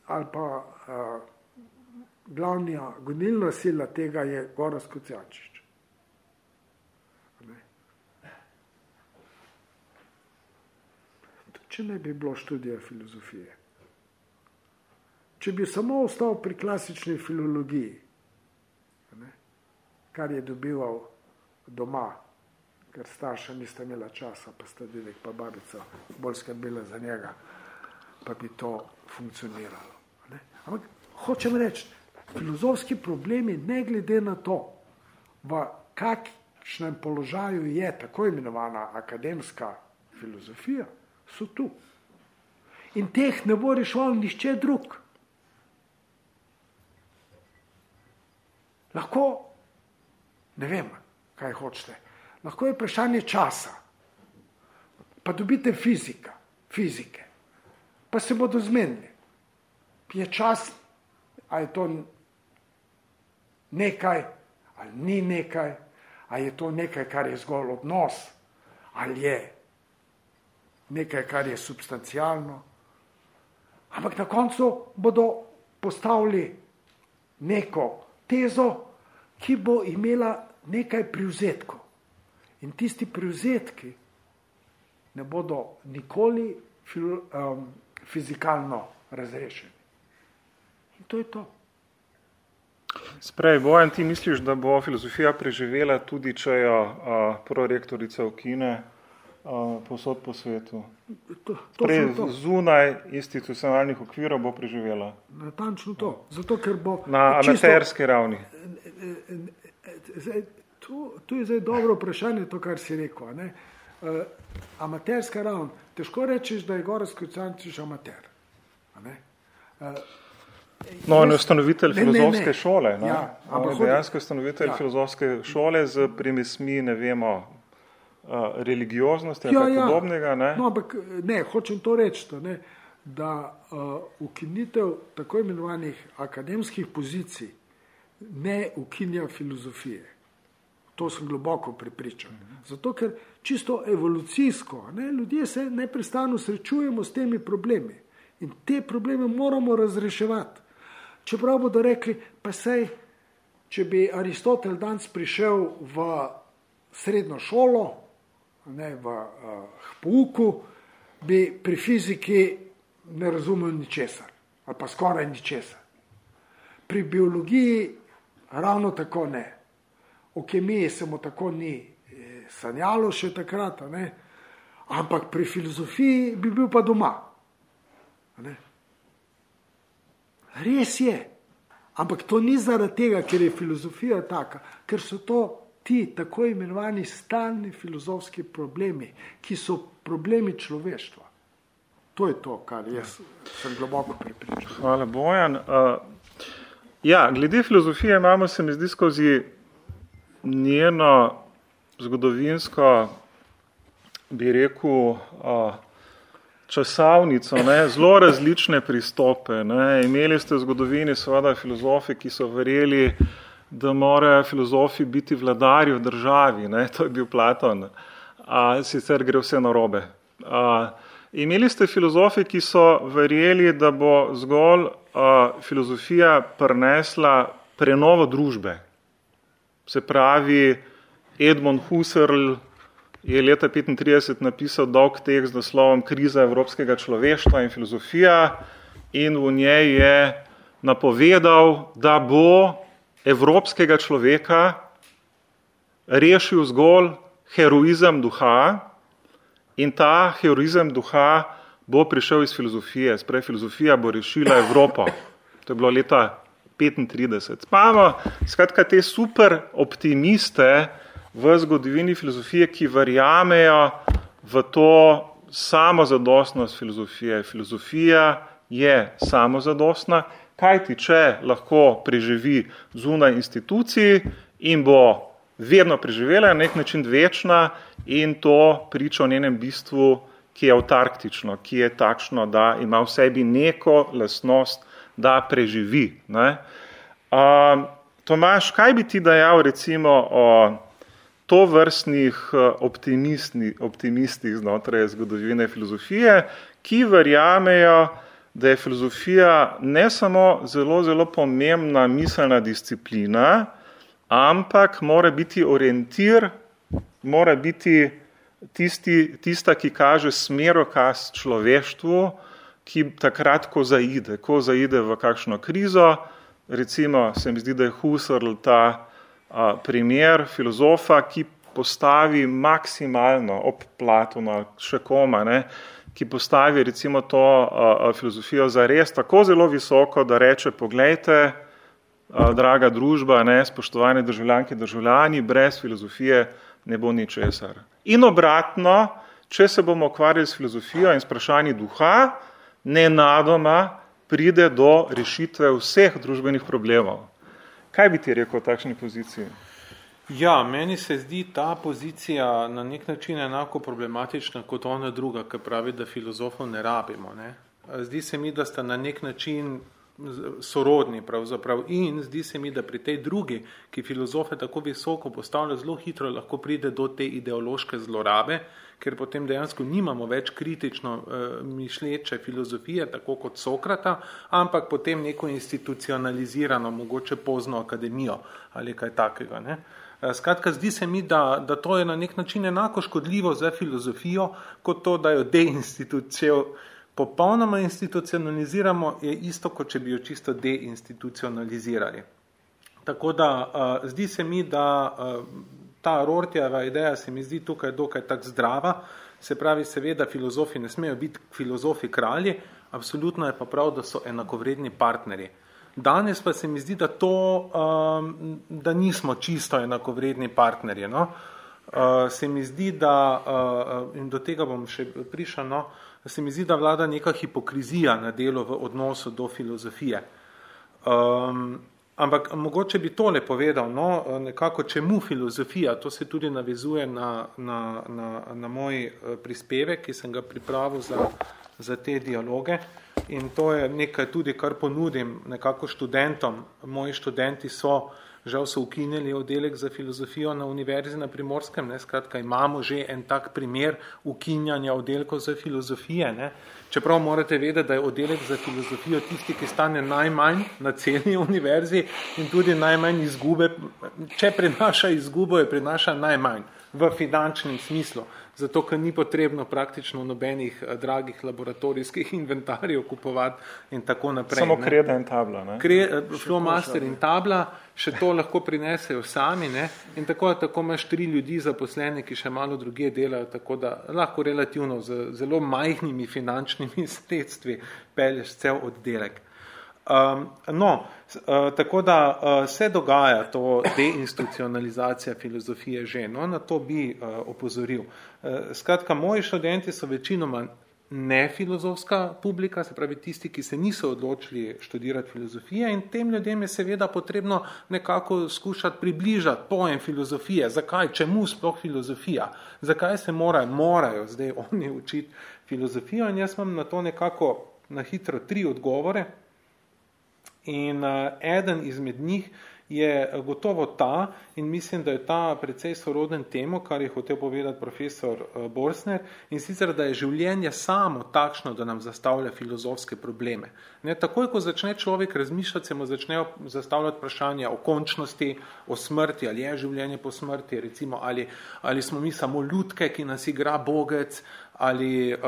B: ali pa uh, glavnja gonilna sila tega je Goras Kocijančič. Če ne bi bilo študija filozofije, če bi samo ostal pri klasični filologiji, ne, kar je dobival doma, ker starša nista imela časa, pa sta dedek pa babica bolj skrbela za njega, pa bi to funkcioniralo. Ne. Ampak hočem reči, filozofski problemi, ne glede na to, v kakšnem položaju je tako imenovana akademska filozofija, so tu. In teh ne bo rešval nišče drug. Lahko, ne vem, kaj hočete, lahko je vprašanje časa. Pa dobite fizika, fizike, pa se bodo zmenili. Je čas, ali je to nekaj, ali ni nekaj, ali je to nekaj, kar je zgolj odnos, ali je nekaj, kar je substancialno. Ampak na koncu bodo postavili neko tezo, ki bo imela nekaj privzetkov. In tisti privzetki ne bodo nikoli um, fizikalno razrešeni. In to je to.
A: Sprej, Bojan, ti misliš, da bo filozofija preživela tudi, če jo prorektorica ukine uh, posod po svetu?
B: to, to
A: Prej
B: to.
A: zunaj institucionalnih okvirov bo preživela.
B: Natančno to. Zato, ker bo
A: Na
B: čisto-
A: amaterski ravni.
B: Tu, tu je zdaj dobro vprašanje, to, kar si rekel. Ne? Uh, amaterska ravn. Težko rečeš, da je Goras Kucančič amater. ne. Uh,
A: No,
B: jaz-
A: ustanovitelj
B: Ne, ne, ne.
A: filozofske šole. Ne?
B: Ja,
A: on je dejansko ustanovitelj
B: Ja.
A: filozofske šole z primesmi, ne vemo, uh, religioznosti ali
B: Ja,
A: kaj
B: ja.
A: podobnega. Ne?
B: No, ampak ne, hočem to reči, to, ne, da uh, ukinitev tako imenovanih akademskih pozicij ne ukinja filozofije. To sem globoko prepričan. Zato, ker čisto evolucijsko, ne, ljudje se neprestano srečujemo s temi problemi in te probleme moramo razreševati. Čeprav bodo rekli, pa sej, če bi Aristotel danes prišel v srednjo šolo, ne, v uh, pouku, bi pri fiziki ne razumel ničesar, ali pa skoraj ničesar. Pri biologiji ravno tako ne. O kemiji se mu tako ni eh, sanjalo še takrat, ne? ampak pri filozofiji bi bil pa doma. ne. Res je, ampak to ni zaradi tega, ker je filozofija taka, ker so to ti tako imenovani stalni filozofski problemi, ki so problemi človeštva. To je to, kar jaz sem globoko pripričan.
A: Hvala, Bojan. Uh, ja, glede filozofije imamo, se mi zdi, skozi njeno zgodovinsko, bi rekel, časovnico, ne, zelo različne pristope. Ne. Imeli ste v zgodovini seveda filozofi, ki so verjeli, da morajo filozofi biti vladari v državi. Ne. To je bil Platon. A, sicer gre vse na robe. A, imeli ste filozofi, ki so verjeli, da bo zgolj a, filozofija prinesla prenovo družbe. Se pravi, Edmund Husserl je leta 1935 napisal dolg tekst z naslovom Kriza evropskega človeštva in filozofija in v njej je napovedal, da bo evropskega človeka rešil zgolj heroizem duha in ta heroizem duha bo prišel iz filozofije. Sprej, filozofija bo rešila Evropo. To je bilo leta 1935. Imamo skratka te super optimiste v zgodovini filozofije, ki verjamejo v to samozadostnost filozofije. Filozofija, je samozadostna, kajti če lahko preživi zunaj institucij in bo vedno preživela, na nek način večna in to priča o njenem bistvu, ki je avtarktično, ki je takšno, da ima v sebi neko lasnost, da preživi. Ne? Uh, Tomaš, kaj bi ti dejal recimo o to vrstnih optimistih znotraj zgodovine filozofije, ki verjamejo, da je filozofija ne samo zelo, zelo pomembna miselna disciplina, ampak mora biti orientir, mora biti tisti, tista, ki kaže smerokaz človeštvu, ki takrat, ko zaide, ko zaide v kakšno krizo, recimo se mi zdi, da je Husserl ta a, primer filozofa, ki postavi maksimalno ob Platonu, še koma, ne, ki postavi recimo to a, a, filozofijo za res tako zelo visoko, da reče, poglejte, draga družba, ne, spoštovane državljanke državljani, brez filozofije ne bo ničesar. In obratno, če se bomo ukvarjali s filozofijo in sprašanji duha, nenadoma pride do rešitve vseh družbenih problemov. Kaj bi ti rekel v takšni poziciji?
C: Ja, meni se zdi ta pozicija na nek način enako problematična kot ona druga, ki pravi, da filozofov ne rabimo. Ne? Zdi se mi, da sta na nek način sorodni pravzaprav in zdi se mi, da pri tej drugi, ki filozofe tako visoko postavlja, zelo hitro lahko pride do te ideološke zlorabe, ker potem dejansko nimamo več kritično uh, mišleče filozofije, tako kot Sokrata, ampak potem neko institucionalizirano, mogoče pozno akademijo ali kaj takega. Ne? Eh, skratka, zdi se mi, da, da to je na nek način enako škodljivo za filozofijo, kot to, da jo deinstitucijo popolnoma institucionaliziramo, je isto, kot če bi jo čisto deinstitucionalizirali. Tako da uh, zdi se mi, da ta Rortjeva ideja se mi zdi tukaj dokaj tak zdrava, se pravi, seveda filozofi ne smejo biti filozofi kralji, absolutno je pa prav, da so enakovredni partnerji. Danes pa se mi zdi, da to, um, da nismo čisto enakovredni partnerji. No? Uh, se mi zdi, da, uh, in do tega bom še prišel, no? se mi zdi, da vlada neka hipokrizija na delo v odnosu do filozofije. Um, ampak mogoče bi tole povedal, no, nekako čemu filozofija, to se tudi navezuje na, na, na, na moj eh, prispevek, ki sem ga pripravil za, za te dialoge in to je nekaj tudi, kar ponudim nekako študentom. Moji študenti so uh, žal so ukinili oddelek za filozofijo na univerzi na Primorskem, ne, skratka imamo že en tak primer ukinjanja oddelkov za filozofije, ne, čeprav morate vedeti, da je oddelek za filozofijo tisti, ki stane najmanj na celi univerzi in tudi najmanj izgube, če prinaša izgubo, je prinaša najmanj v finančnem smislu zato ker ni potrebno praktično nobenih eh, dragih laboratorijskih inventarjev kupovati in tako naprej.
A: Samo kreda in tabla. Ne?
C: Kre, eh, flowmaster in tabla, še to lahko prinesejo sami ne? in tako, tako imaš tri ljudi zaposlene, ki še malo druge delajo, tako da lahko relativno z zelo majhnimi finančnimi sredstvi pelješ cel oddelek. Um, no, tako da uh, se dogaja to deinstitucionalizacija filozofije že, no, na to bi uh, opozoril. Eh, skratka, moji študenti so večinoma ne filozofska publika, se pravi tisti, ki se niso odločili študirati filozofije in tem ljudem je seveda potrebno nekako skušati približati pojem filozofije. Zakaj, čemu sploh filozofija? Zakaj se morajo, morajo zdaj oni učiti filozofijo? In jaz imam na to nekako na hitro tri odgovore. In uh, eden izmed njih je gotovo ta in mislim, da je ta precej soroden temu, kar je hotel povedati profesor eh, Borsner, in sicer, da je življenje samo takšno, da nam zastavlja filozofske probleme. Ne, takoj, ko začne človek razmišljati, se mu začnejo zastavljati vprašanja o končnosti, o smrti, ali je življenje po smrti, recimo, ali, ali smo mi samo ljudke, ki nas igra bogec, ali, uh,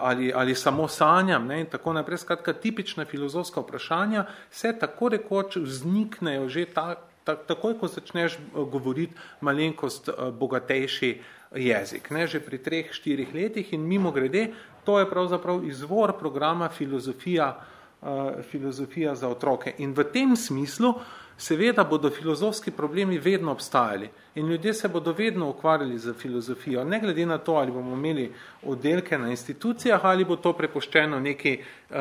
C: ali, ali samo sanjam ne, in tako naprej. Skratka, tipična filozofska vprašanja se tako rekoč vzniknejo že ta, ta, takoj, ko začneš eh, govoriti malenkost uh, bogatejši jezik. Ne, že pri treh, štirih letih in mimo grede, to je pravzaprav izvor programa filozofija, uh, filozofija za otroke. In v tem smislu seveda bodo filozofski problemi vedno obstajali in ljudje se bodo vedno ukvarjali z filozofijo, ne glede na to, ali bomo imeli oddelke na institucijah ali bo to prepoščeno neki uh,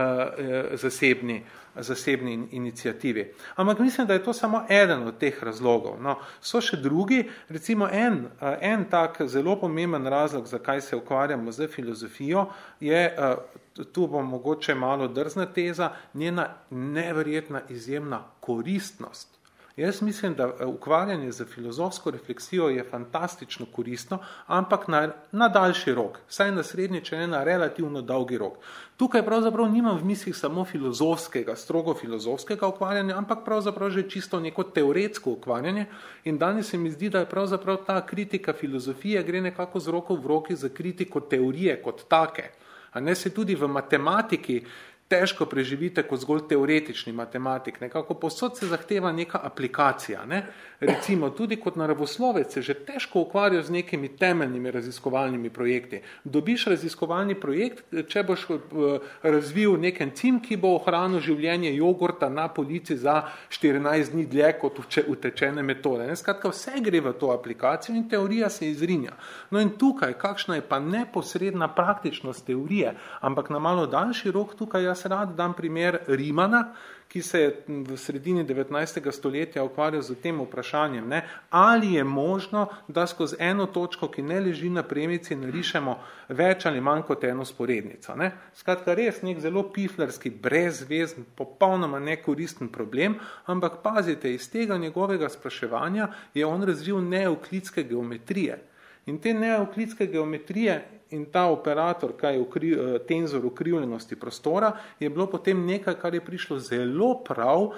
C: zasebni, zasebni inicijativi. Ampak mislim, da je to samo eden od teh razlogov. No, so še drugi, recimo en, uh, en tak zelo pomemben razlog, zakaj se ukvarjamo z filozofijo, je uh, tu bo mogoče malo drzna teza, njena neverjetna izjemna koristnost. Jaz mislim, da eh, ukvarjanje z filozofsko refleksijo je fantastično koristno, ampak na, na daljši rok, saj na srednji, če ne na relativno dolgi rok. Tukaj pravzaprav nimam v mislih samo filozofskega, strogo filozofskega ukvarjanja, ampak pravzaprav že čisto neko teoretsko ukvarjanje in danes se mi zdi, da je pravzaprav ta kritika filozofije gre nekako z roko v roki za kritiko teorije kot take. A ne se tudi v matematiki težko preživite kot zgolj teoretični matematik. Nekako posod se zahteva neka aplikacija. Ne? Recimo, tudi kot naravoslovec se že težko ukvarja z nekimi temeljnimi raziskovalnimi projekti. Dobiš raziskovalni projekt, če boš eh, razvil nek encim, ki bo ohranil življenje jogurta na polici za 14 dni dlje kot utečene metode. Ne? Skratka, vse gre v to aplikacijo in teorija se izrinja. No in tukaj, kakšna je pa neposredna praktičnost teorije, ampak na malo daljši rok tukaj jaz jaz rad dam primer Rimana, ki se je v sredini 19. stoletja ukvarjal z tem vprašanjem, ne, ali je možno, da skozi eno točko, ki ne leži na premici, narišemo več ali manj kot eno sporednico. Ne. Skratka, res nek zelo piflerski, brezvezen, popolnoma nekoristen problem, ampak pazite, iz tega njegovega spraševanja je on razvil neeuklidske geometrije. In te neeuklidske geometrije in ta operator, kaj je ukri, eh, tenzor ukrivljenosti prostora, je bilo potem nekaj, kar je prišlo zelo prav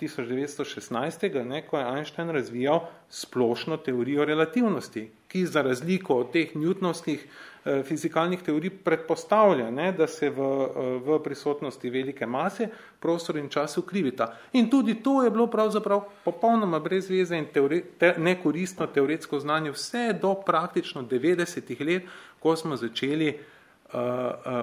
C: 1916. Eh, ne, ko je Einstein razvijal splošno teorijo relativnosti, ki za razliko od teh newtonovskih Eh, fizikalnih teorij predpostavlja, ne, da se v, eh, v prisotnosti velike mase prostor in čas ukrivita. In tudi to je bilo pravzaprav popolnoma brez veze in teore, te, nekoristno teoretsko znanje vse do praktično 90 let, ko smo začeli uh,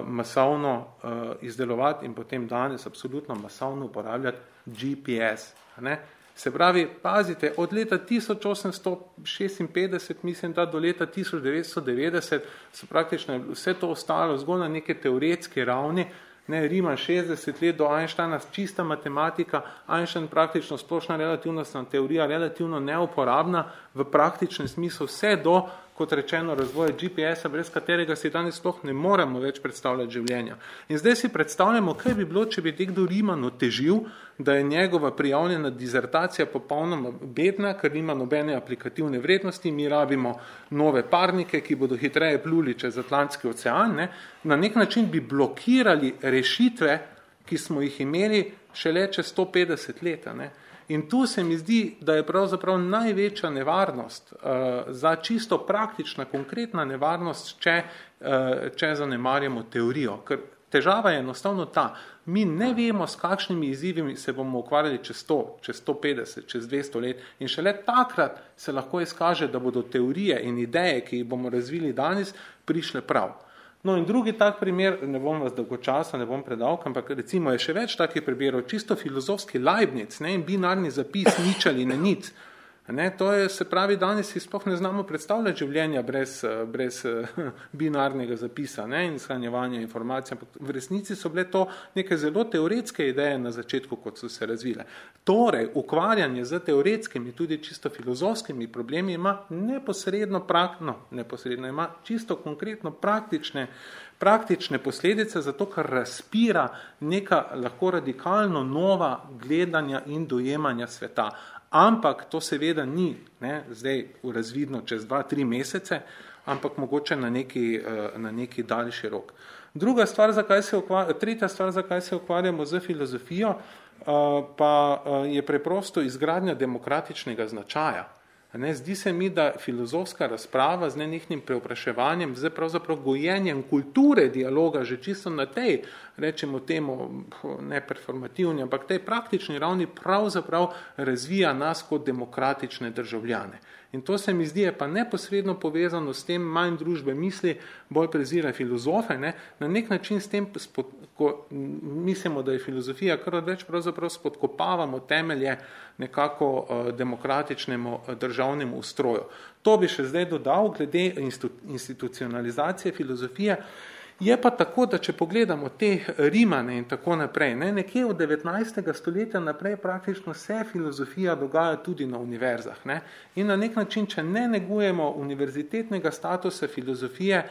C: masovno uh, izdelovati in potem danes absolutno masovno uporabljati GPS. Ne. Se pravi, pazite, od leta 1856, mislim, da do leta 1990 so praktično vse to ostalo zgolj na neke teoretske ravni, ne, Riemann 60 let do Einsteina, čista matematika, Einstein praktično splošna relativnostna teorija, relativno neuporabna. V praktičnem smislu, vse do kot rečeno, razvoja GPS-a, brez katerega si danes sploh ne moremo več predstavljati življenja. In zdaj si predstavljamo, kaj bi bilo, če bi nekdo Riman otežil, da je njegova prijavljena dizertacija popolnoma bedna, ker nima nobene aplikativne vrednosti, mi rabimo nove parnike, ki bodo hitreje pluli čez Atlantski ocean, ne? na nek način bi blokirali rešitve, ki smo jih imeli šele čez 150 leta. Ne? In tu se mi zdi, da je pravzaprav največja nevarnost uh, za čisto praktična, konkretna nevarnost, če, uh, če zanemarjamo teorijo. Ker težava je enostavno ta, mi ne vemo, s kakšnimi izzivimi se bomo ukvarjali čez 100, čez 150, čez 200 let in šele takrat se lahko izkaže, da bodo teorije in ideje, ki jih bomo razvili danes, prišle prav. No in drugi tak primer, ne bom vas dolgočasa, ne bom predal, ampak recimo je še več takih primerov, čisto filozofski Leibniz ne, in binarni zapis nič ali ne nic, Ne, to je, se pravi, danes si sploh ne znamo predstavljati življenja brez, eh, brez eh, binarnega zapisa ne, in shranjevanja informacij. V resnici so bile to neke zelo teoretske ideje na začetku, kot so se razvile. Torej, ukvarjanje z teoretskimi, tudi čisto filozofskimi problemi ima neposredno, prak, no, neposredno ima čisto konkretno praktične, praktične posledice, zato ker razpira neka lahko radikalno nova gledanja in dojemanja sveta ampak to seveda ni ne, zdaj razvidno čez dva, tri mesece, ampak mogoče na neki, eh, na neki daljši rok. Druga stvar, zakaj se ukvarjamo, tretja stvar, zakaj se ukvarjamo z filozofijo, eh, pa eh, je preprosto izgradnja demokratičnega značaja. Ne, zdi se mi, da filozofska razprava z nenihnim preopraševanjem, z pravzaprav gojenjem kulture dialoga, že čisto na tej, rečemo temu, ne performativni, ampak tej praktični ravni pravzaprav razvija nas kot demokratične državljane. In to se mi zdi je pa neposredno povezano s tem manj družbe misli, bolj prezira filozofe, ne? na nek način s tem, spod, ko mislimo, da je filozofija kar odveč, pravzaprav spodkopavamo temelje nekako uh, demokratičnemu uh, državnemu ustroju. To bi še zdaj dodal glede institucionalizacije filozofije, uh, Je pa tako, da če pogledamo te Rimane in tako naprej, ne, nekje od 19. stoletja naprej praktično vse filozofija dogaja tudi na univerzah. Ne. In na nek način, če ne negujemo univerzitetnega statusa filozofije,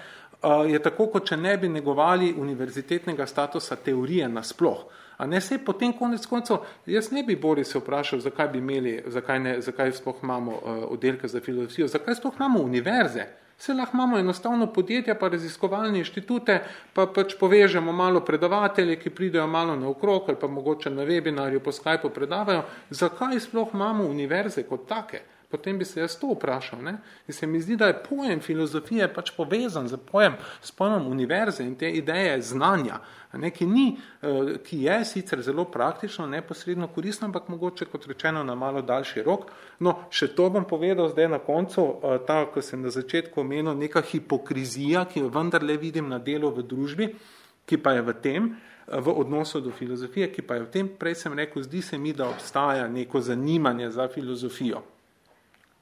C: je tako, kot če ne bi negovali univerzitetnega statusa teorije nasploh. A ne se potem konec koncev, jaz ne bi Boris se vprašal, zakaj bi imeli, zakaj, ne, zakaj sploh imamo uh, oddelke za filozofijo, zakaj sploh imamo univerze, Se lahko imamo enostavno podjetja, pa raziskovalne inštitute, pa pač povežemo malo predavatelje, ki pridejo malo na okrog ali pa mogoče na webinarju po Skypeu predavajo. Zakaj sploh imamo univerze kot take? Potem bi se jaz to vprašal. Ne? In se mi zdi, da je pojem filozofije pač povezan z pojem, s pojemom univerze in te ideje znanja, ne? Ki, ni, eh, ki je sicer zelo praktično, neposredno koristno, ampak mogoče, kot rečeno, na malo daljši rok. No, še to bom povedal zdaj na koncu, eh, ta, ko sem na začetku omenil, neka hipokrizija, ki jo vendarle vidim na delu v družbi, ki pa je v tem, eh, v odnosu do filozofije, ki pa je v tem, prej sem rekel, zdi se mi, da obstaja neko zanimanje za filozofijo.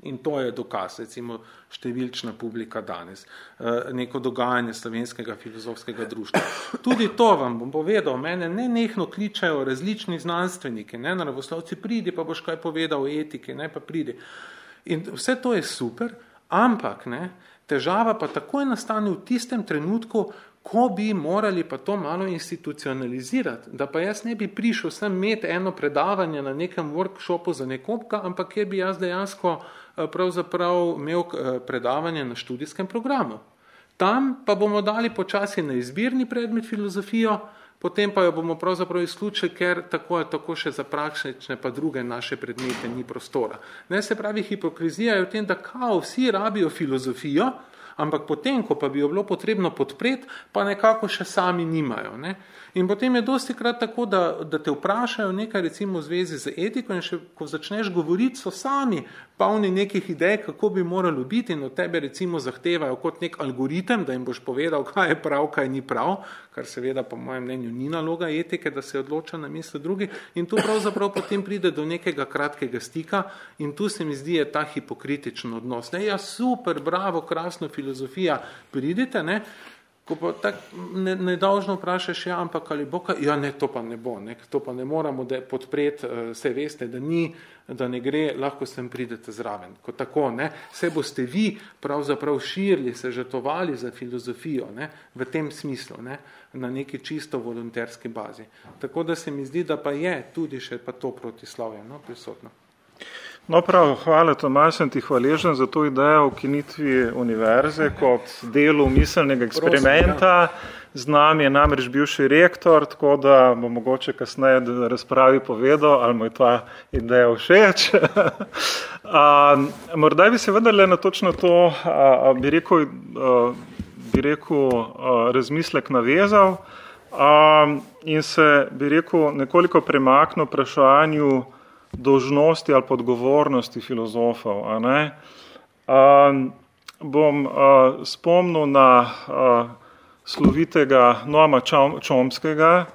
C: In to je dokaz, recimo številčna publika danes, eh, neko dogajanje slovenskega filozofskega društva. Tudi to vam bom povedal, mene ne nehno kličajo različni znanstveniki, ne, naravoslovci, pridi, pa boš kaj povedal o etiki, ne, pa pridi. In vse to je super, ampak ne, težava pa takoj nastane v tistem trenutku, ko bi morali pa to malo institucionalizirati, da pa jaz ne bi prišel sem imeti eno predavanje na nekem workshopu za nekoga, ampak kjer bi jaz dejansko eh, pravzaprav imel eh, predavanje na študijskem programu. Tam pa bomo dali počasi na izbirni predmet filozofijo, potem pa jo bomo pravzaprav izključili, ker tako je tako še za praktične pa druge naše predmete ni prostora. Ne se pravi, hipokrizija je v tem, da kao vsi rabijo filozofijo, ampak potem, ko pa bi jo bilo potrebno podpreti, pa nekako še sami nimajo. Ne? In potem je dosti krat tako, da, da te vprašajo nekaj recimo v zvezi z etiko in še ko začneš govoriti, so sami polni nekih idej, kako bi moralo biti in od tebe recimo zahtevajo kot nek algoritem, da jim boš povedal, kaj je prav, kaj ni prav, kar seveda po mojem mnenju ni naloga etike, da se odloča na mesto drugi in tu pravzaprav potem pride do nekega kratkega stika in tu se mi zdi je ta hipokritičen odnos. Ne, ja, super, bravo, krasno filozofija, pridite, ne, Ko pa tak nedolžno vprašaš, ja, ampak ali bo kaj, ja, ne, to pa ne bo, ne, to pa ne moramo podpreti, vse eh, veste, da ni, da ne gre, lahko sem pridete zraven. Ko tako, ne, se boste vi pravzaprav širili, se žetovali za filozofijo, ne, v tem smislu, ne, na neki čisto volonterski bazi. Tako da se mi zdi, da pa je tudi še pa to protislovje, no, prisotno.
A: No prav, hvala Tomaš, sem ti hvaležen za to idejo o kinitvi univerze kot delu miselnega eksperimenta. Z nami je namreč bivši rektor, tako da bo mogoče kasneje razpravi povedal, ali mu je ta ideja všeč. a, morda bi se vendarle na točno to, a, a, bi rekel, a, bi rekel a, razmislek navezal a, in se, bi rekel, nekoliko premaknil vprašanju, dožnosti ali podgovornosti filozofov. A ne? Um, bom uh, spomnil na uh, slovitega Noama Čomskega,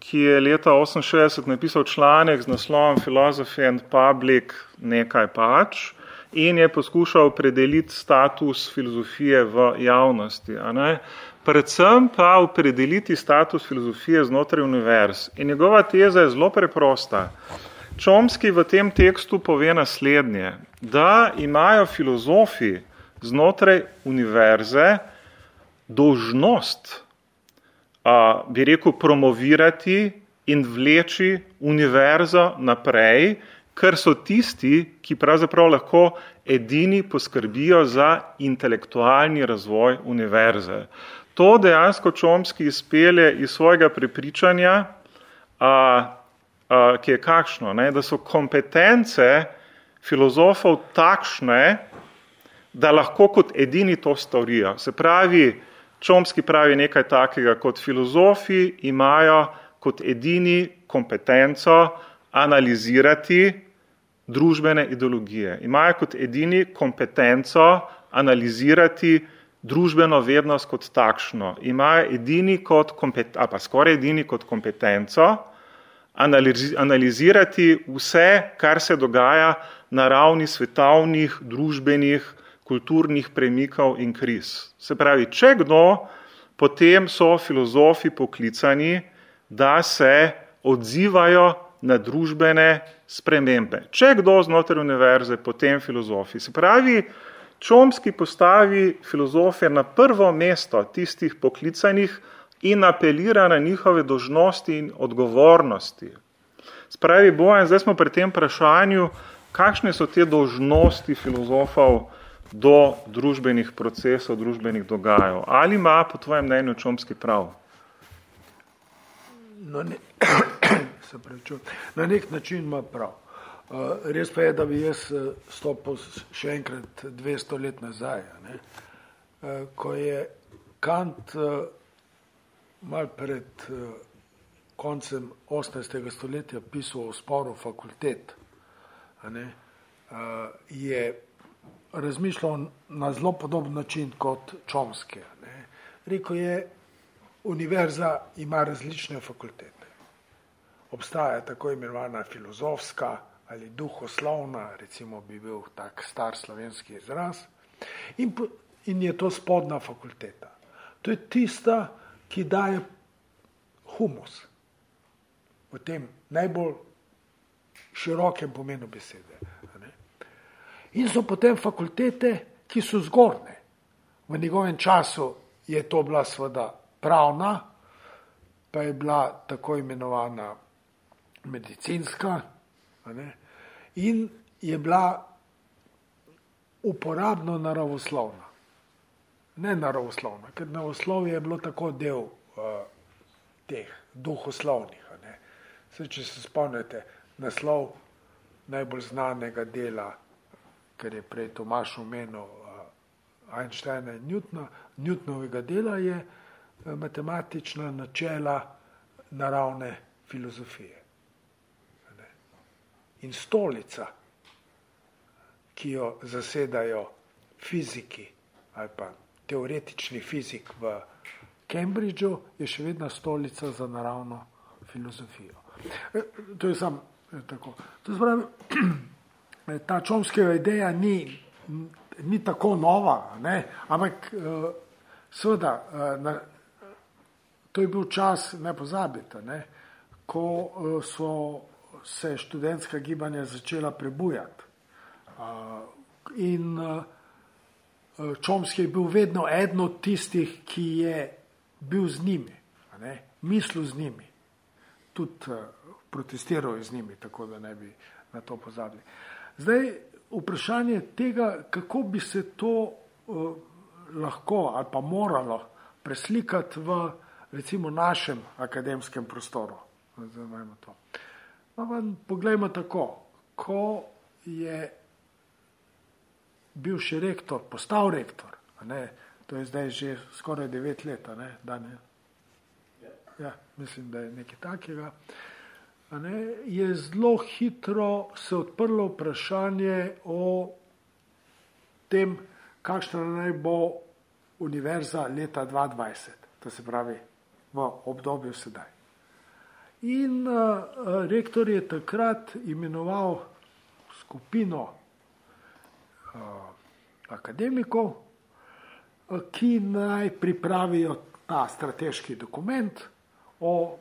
A: ki je leta 1968 napisal članek z naslovom Philosophy and Public nekaj pač in je poskušal predeliti status filozofije v javnosti. A ne? Predvsem pa opredeliti status filozofije znotraj univerz. In njegova teza je zelo preprosta. Čomski v tem tekstu pove naslednje, da imajo filozofi znotraj univerze dožnost, a, bi rekel, promovirati in vleči univerzo naprej, ker so tisti, ki pravzaprav lahko edini poskrbijo za intelektualni razvoj univerze. To dejansko Čomski izpelje iz svojega prepričanja, a, ki je kakšno, ne, da so kompetence filozofov takšne, da lahko kot edini to storijo. Se pravi, Čomski pravi nekaj takega, kot filozofi imajo kot edini kompetenco analizirati družbene ideologije. Imajo kot edini kompetenco analizirati družbeno vednost kot takšno. Imajo edini kot ali pa skoraj edini kot kompetenco analizirati vse, kar se dogaja na ravni svetovnih, družbenih, kulturnih premikov in kriz. Se pravi, če kdo, potem so filozofi poklicani, da se odzivajo na družbene spremembe. Če kdo znotraj univerze, potem filozofi. Se pravi, Čomski postavi filozofe na prvo mesto tistih poklicanih in apelira na njihove dožnosti in odgovornosti. Spravi Bojan, zdaj smo pri tem vprašanju, kakšne so te dožnosti filozofov do družbenih procesov, družbenih dogajav. Ali ima po tvojem mnenju Čomski prav?
B: No, ne, se prečujem. Na nek način ima prav. Uh, res pa je, da bi jaz uh, stopil še enkrat 200 let nazaj, ne? Uh, ko je Kant mal pred koncem 18. stoletja pisal o sporu fakultet, ne? je razmišljal na zelo podoben način kot Čomske. Rekel je, univerza ima različne fakultete obstaja tako imenovana filozofska ali duhoslovna, recimo bi bil tak star slovenski izraz, in, in je to spodna fakulteta. To je tista, ki daje humus v tem najbolj širokem pomenu besede. In so potem fakultete, ki so zgorne. V njegovem času je to bila seveda pravna, pa je bila tako imenovana medicinska in je bila uporabno naravoslovna. Ne naravoslovna, ker naravoslovje je bilo tako del uh, teh duhoslovnih. Se, če se spomnite naslov najbolj znanega dela, ker je prej Tomaš omenil uh, Einsteina in Newtona, Newtonovega dela je uh, matematična načela naravne filozofije in stolica, ki jo zasedajo fiziki ali pa teoretični fizik v Cambridgeu, je še vedno stolica za naravno filozofijo. E, to je sam e, tako. To zbravi, e, ta čomskega ideja ni, ni tako nova, ne? ampak seveda, to je bil čas, ne pozabite, ne? ko so se študentska gibanja začela prebujati. In Čomski je bil vedno eden od tistih, ki je bil z njimi, mislil z njimi, tudi protestiral z njimi, tako da ne bi na to pozabili. Zdaj, vprašanje tega, kako bi se to lahko ali pa moralo preslikati v recimo našem akademskem prostoru. Zdaj, to. Pa poglejmo tako, ko je bil še rektor, postal rektor, to je zdaj že skoraj devet let, ne, ne, ja, mislim, da je nekaj takega, ne, je zelo hitro se odprlo vprašanje o tem, kakšna naj bo univerza leta 2020, to se pravi v obdobju sedaj. In uh, rektor je takrat imenoval skupino akademikov, uh, ki naj pripravijo ta strateški dokument o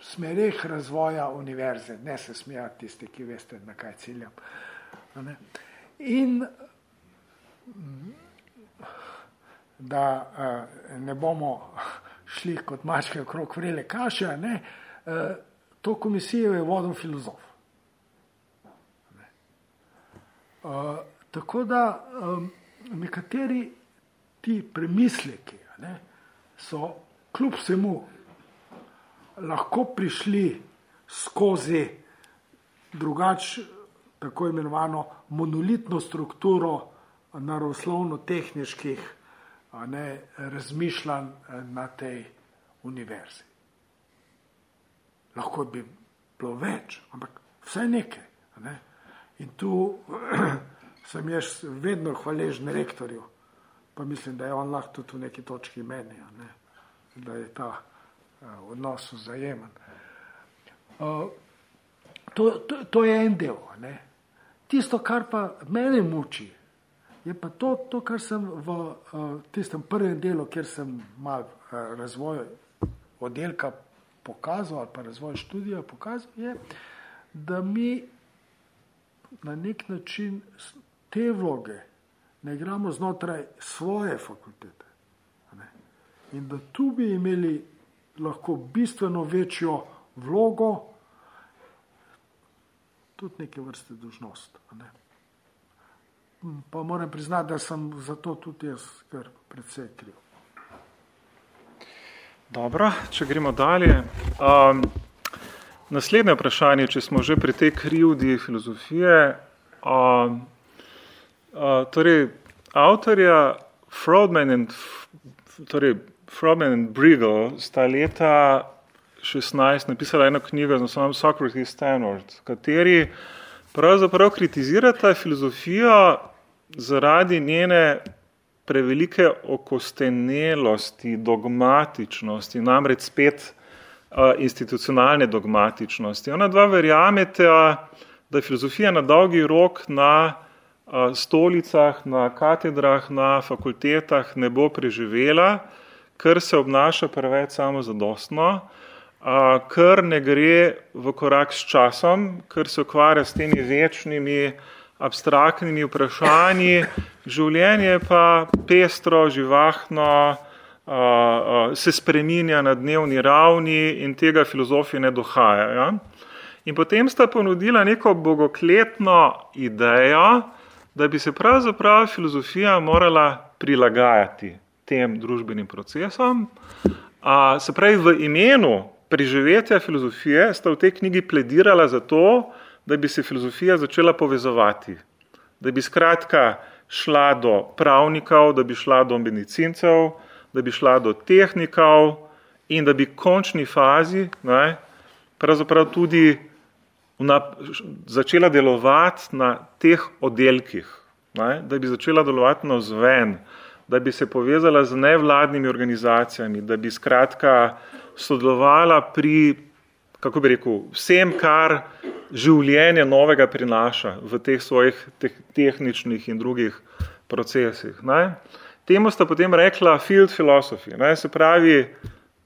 B: smereh razvoja univerze. Ne se smejati tisti, ki veste, na kaj ciljam. In da uh, ne bomo šli kot mačke okrog vrele kaše, ne, uh, Eh, to komisijo je vodil filozof. Tako da um, nekateri ti premisleki ne, so kljub vsemu lahko prišli skozi drugač, tako imenovano monolitno strukturo naravoslovno-tehničkih razmišljanj eh, na tej univerzi lahko bi bilo več, ampak vse nekaj. Ne? In tu sem jaz vedno hvaležen rektorju, pa mislim, da je on lahko tudi v neki točki meni, ne? da je ta uh, odnos vzajemen. Uh, to, to, to je en del. Ne? Tisto, kar pa mene muči, je pa to, to kar sem v uh, tistem prvem delu, kjer sem mal uh, razvoj oddelka pokazal ali pa razvoj študija pokazal, je, da mi na nek način te vloge ne igramo znotraj svoje fakultete. Ne? In da tu bi imeli lahko bistveno večjo vlogo, tudi neke vrste dožnost. Ne? Pa moram priznati, da sem zato tudi jaz kar predvsej kriv.
A: Dobro, če gremo dalje. Um, naslednje vprašanje, če smo že pri tej krivdi filozofije. Um, uh, torej, avtorja Frodman in, torej, Frodman in Brigel sta leta 16 napisala eno knjigo z naslovom Socrates Stanford, kateri pravzaprav kritizirata filozofijo zaradi njene prevelike okostenelosti, dogmatičnosti, namreč spet uh, institucionalne dogmatičnosti. Ona dva verjamete, da je filozofija na dolgi rok na stolicah, na katedrah, na fakultetah ne bo preživela, ker se obnaša preveč samozadostno, ker ne gre v korak s časom, ker se ukvarja s temi večnimi abstraktnimi vprašanji, življenje pa pestro, živahno, se spreminja na dnevni ravni in tega filozofi ne dohaja. Ja? In potem sta ponudila neko bogokletno idejo, da bi se pravzaprav filozofija morala prilagajati tem družbenim procesom. A, se pravi, v imenu preživetja filozofije sta v tej knjigi pledirala za to, da bi se filozofija začela povezovati, da bi skratka šla do pravnikov, da bi šla do medicincev, da bi šla do tehnikov in da bi v končni fazi ne, pravzaprav tudi na, začela delovati na teh oddelkih, ne, da bi začela delovati na zven, da bi se povezala z nevladnimi organizacijami, da bi skratka sodelovala pri, kako bi rekel, vsem, kar življenje novega prinaša v teh svojih te tehničnih in drugih procesih. Ne. Temu sta potem rekla field philosophy, ne, se pravi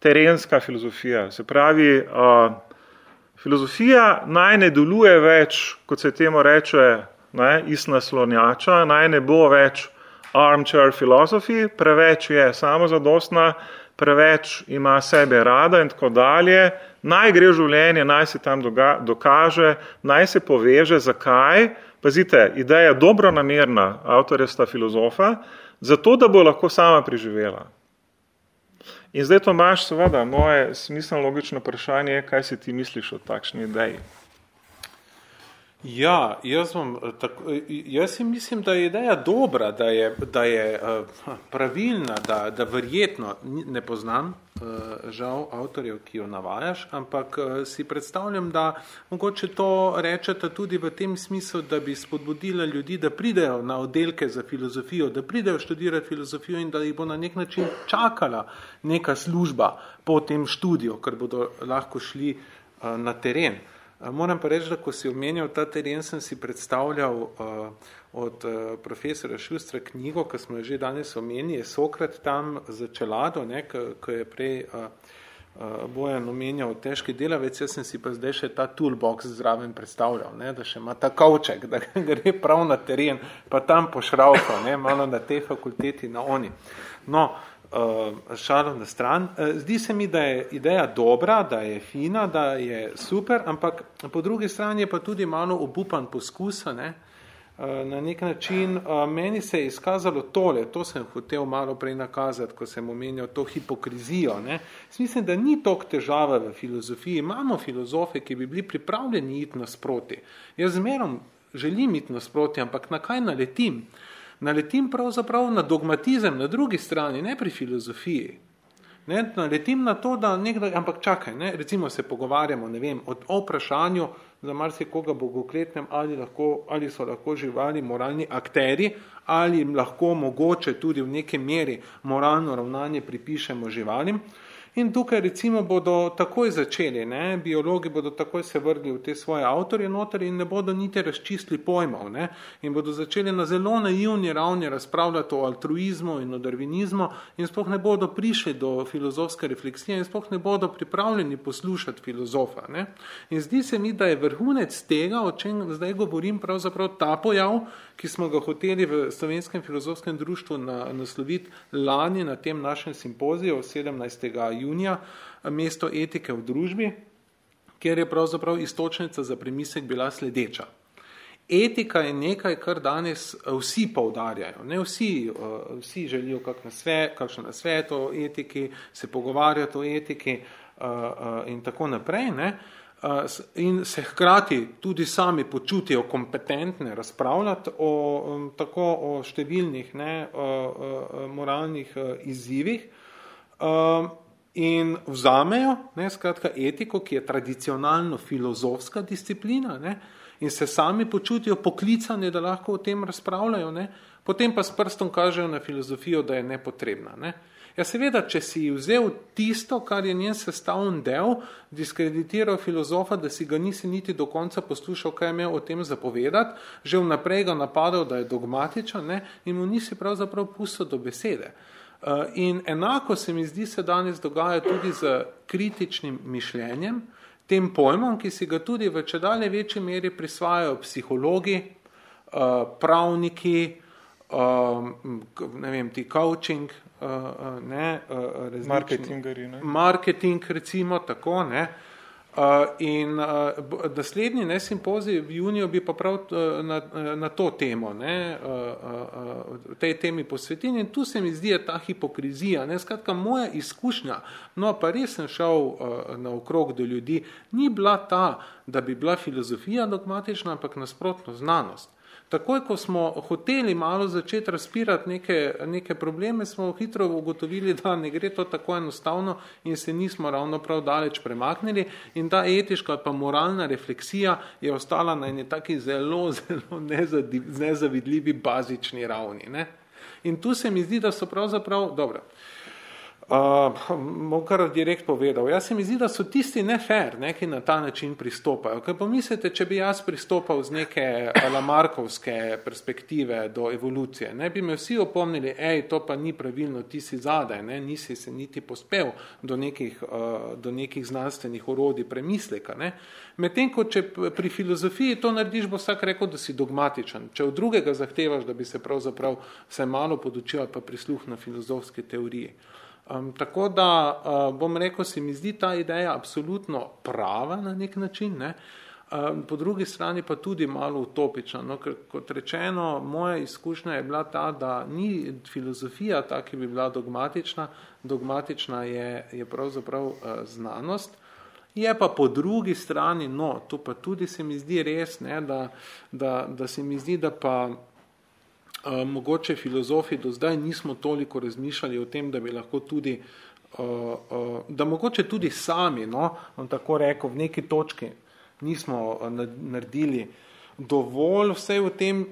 A: terenska filozofija, se pravi uh, filozofija naj ne deluje več, kot se temu reče, ne, iz naslonjača, naj ne bo več armchair philosophy, preveč je samozadostna, preveč ima sebe rada in tako dalje, naj gre v življenje, naj se tam dokaže, naj se poveže, zakaj. Pazite, ideja je dobro namerna, avtorja sta filozofa, zato da bo lahko sama preživela. In zdaj to imaš, seveda, moje smiselno logično vprašanje, kaj si ti misliš o takšni ideji?
C: Ja, jaz, vam, tako, jaz si mislim, da je ideja dobra, da je, da je pravilna, da, da verjetno ne poznam žal avtorjev, ki jo navajaš, ampak si predstavljam, da mogoče to rečete tudi v tem smislu, da bi spodbudila ljudi, da pridejo na oddelke za filozofijo, da pridejo študirati filozofijo in da jih bo na nek način čakala neka služba po tem študiju, ker bodo lahko šli na teren. Moram pa reči, da ko si omenjal ta teren, sem si predstavljal uh, od uh, profesora Šustra knjigo, ki smo jo že danes omenili, je Sokrat tam za čelado, ko je prej uh, uh, Bojan omenjal težki delavec, jaz sem si pa zdaj še ta toolbox zraven predstavljal, ne, da še ima ta kavček, da gre prav na teren, pa tam pošravko, ne, malo na tej fakulteti, na oni. No, uh, šalo na stran. Uh, zdi se mi, da je ideja dobra, da je fina, da je super, ampak po drugi strani je pa tudi malo obupan poskus. Ne? Uh, na nek način meni se je izkazalo tole, to sem hotel malo prej nakazati, ko sem omenjal to hipokrizijo. Ne? Mislim, da ni tok težava v filozofiji. Imamo filozofe, ki bi bili pripravljeni iti nasproti. Jaz zmerom želim iti nasproti, ampak na kaj naletim? Uh, naletim pravzaprav na dogmatizem na drugi strani, ne pri filozofiji. Ne, naletim na to, da nekdo, ampak čakaj, ne, recimo se pogovarjamo, ne vem, o, o vprašanju za marsikoga bogokletnem, ali, lahko, ali so lahko živali moralni akteri, ali lahko mogoče tudi v neki meri moralno ravnanje pripišemo živalim. In tukaj recimo bodo takoj začeli, ne? biologi bodo takoj se vrgli v te svoje avtorje noter in ne bodo niti razčistili pojmov. Ne? In bodo začeli na zelo naivni ravni razpravljati o altruizmu in o darvinizmu in sploh ne bodo prišli do filozofske refleksije in sploh ne bodo pripravljeni poslušati filozofa. Ne? In zdi se mi, da je vrhunec tega, o čem zdaj govorim, pravzaprav ta pojav, ki smo ga hoteli v Slovenskem filozofskem društvu na, nasloviti lani na tem našem simpoziju 17. junija, mesto etike v družbi, kjer je pravzaprav istočnica za premislek bila sledeča. Etika je nekaj, kar danes vsi poudarjajo. Ne vsi, vsi želijo kak na svet, kakšen na svet o etiki, se pogovarjati o etiki in tako naprej. Ne? in se hkrati tudi sami počutijo kompetentne razpravljati o, tako o številnih ne, o, o, moralnih izzivih in vzamejo ne, skratka, etiko, ki je tradicionalno filozofska disciplina ne, in se sami počutijo poklicani, da lahko o tem razpravljajo, ne, potem pa s prstom kažejo na filozofijo, da je nepotrebna. Ne. Ja, seveda, če si vzel tisto, kar je njen sestavni del, diskreditiral filozofa, da si ga nisi niti do konca poslušal, kaj je imel o tem zapovedati, že vnaprej ga napadal, da je dogmatičen ne, in mu nisi pravzaprav pustil do besede. Uh, in enako se mi zdi se danes dogaja tudi z kritičnim mišljenjem, tem pojmom, ki si ga tudi v čedalje večji meri prisvajajo psihologi, uh, pravniki, uh, ne vem, ti coaching, ne,
A: marketingari,
C: ne? marketing recimo tako, ne, in uh, naslednji ne, simpozij v juniju bi pa prav uh, na, na to temo, ne, uh, uh, tej temi posvetili in tu se mi zdi ta hipokrizija. Ne, skratka, moja izkušnja, no pa res sem šel uh, na okrog do ljudi, ni bila ta, da bi bila filozofija dogmatična, ampak nasprotno znanost. Takoj, ko smo hoteli malo začeti razpirati neke, neke probleme, smo hitro ugotovili, da ne gre to tako enostavno in se nismo ravno prav daleč premaknili in ta etiška pa moralna refleksija je ostala na eni taki zelo, zelo nezavidljivi bazični ravni. Ne? In tu se mi zdi, da so pravzaprav, dobro, Uh, bom kar direkt povedal. Jaz se mi zdi, da so tisti nefer, ne, ki na ta način pristopajo. Kaj pomislite, če bi jaz pristopal z neke lamarkovske perspektive do evolucije, ne bi me vsi opomnili, ej, to pa ni pravilno, ti si zadaj, ne, nisi se niti pospel do nekih, uh, do nekih znanstvenih urodij premisleka. Ne. Medtem, ko če pri filozofiji to narediš, bo vsak rekel, da si dogmatičen. Če od drugega zahtevaš, da bi se pravzaprav vse malo podučil, pa prisluh na filozofske teorije. Um, tako da uh, bom rekel, se mi zdi ta ideja absolutno prava na nek način, ne? um, po drugi strani pa tudi malo utopična. No? Ker, kot rečeno, moja izkušnja je bila ta, da ni filozofija ta, ki bi bila dogmatična, dogmatična je, je pravzaprav uh, znanost. Je pa po drugi strani, no, to pa tudi se mi zdi res, ne, da, da, da se mi zdi, da pa uh, mogoče filozofi do zdaj nismo toliko razmišljali o tem, da bi lahko tudi, uh, uh, da mogoče tudi sami, no, tako rekel, v neki točki nismo naredili dovolj vse v tem,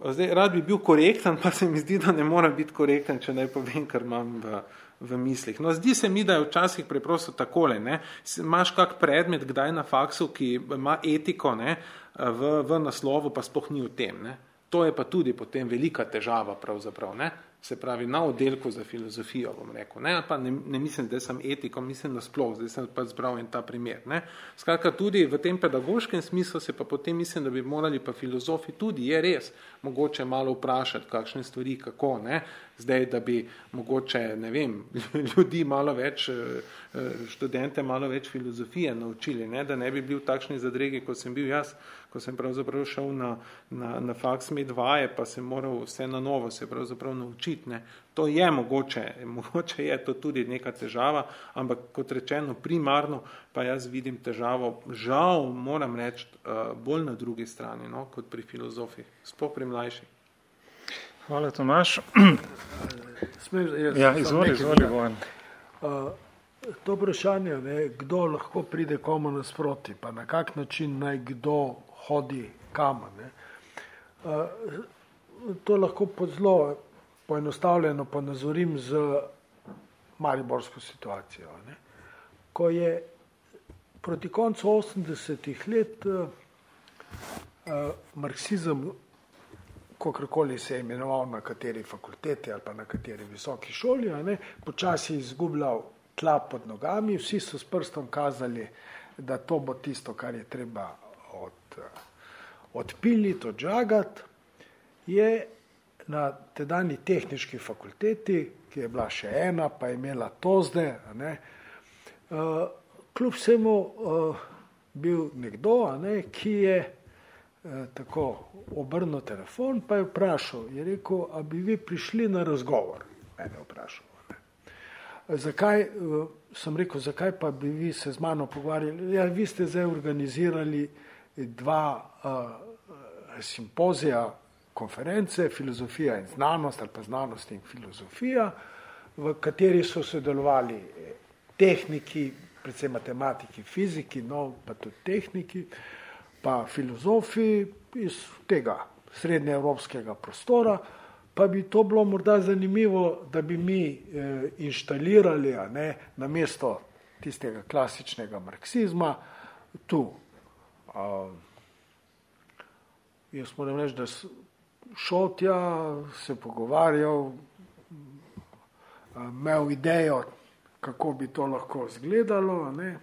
C: zdaj rad bi bil korektan, pa se mi zdi, da ne mora biti korektan, če naj povem, kar imam v, v mislih. No, zdi se mi, da je včasih preprosto takole, ne, imaš kak predmet, kdaj na faksu, ki ima etiko, ne, v, v naslovu, pa sploh ni v tem, ne. To je pa tudi potem velika težava pravzaprav, ne? se pravi na oddelku za filozofijo, bom rekel. Ne, pa ne, ne mislim, da sem etiko, mislim na sploh, zdaj sem pa zbral en ta primer. Ne? Skratka, tudi v tem pedagoškem smislu se pa potem mislim, da bi morali pa filozofi tudi, je res, mogoče malo vprašati, kakšne stvari, kako, ne? zdaj, da bi mogoče, ne vem, ljudi malo več, eh, študente malo več filozofije naučili, ne? da ne bi bil takšni zadregi, kot sem bil jaz, ko sem pravzaprav šel na, na, na faks med vaje, pa sem moral vse na novo se pravzaprav naučiti. Ne. To je mogoče, mogoče je to tudi neka težava, ampak kot rečeno, primarno pa jaz vidim težavo, žal moram reči, uh, bolj na drugi strani, no, kot pri filozofih, sploh pri mlajših.
A: Hvala, Tomaš. ja, izvoli, izvoli, Vojan. Uh,
B: to vprašanje, ne, kdo lahko pride komu nasproti, pa na kak način naj kdo hodi kam. Ne. To lahko zelo poenostavljeno ponazorim z mariborsko situacijo. Ne. Ko je proti koncu 80-ih let uh, marksizem, kakorkoli se je imenoval na kateri fakulteti ali pa na kateri visoki šoli, ne, počasi izgubljal tla pod nogami, vsi so s prstom kazali, da to bo tisto, kar je treba odpiliti, odžagati, je na tedajni tehnički fakulteti, ki je bila še ena, pa je imela to zdaj, ne, uh, kljub vsemu uh, bil nekdo, ne, ki je uh, tako obrnil telefon, pa je vprašal, je rekel, a bi vi prišli na razgovor, mene vprašal. Zakaj, sem rekel, zakaj pa bi vi se z mano pogovarjali? Ja, vi ste zdaj organizirali dva uh, simpozija, konference, filozofija in znanost ali pa znanost in filozofija, v kateri so sodelovali tehniki, predvsem matematiki, fiziki, no pa tudi tehniki, pa filozofi iz tega srednjeevropskega prostora, pa bi to bilo morda zanimivo, da bi mi eh, inštalirali ne, na mesto tistega klasičnega marksizma tu. Uh, jaz moram reči, da šel tja, se pogovarjal, imel idejo, kako bi to lahko izgledalo. Ne.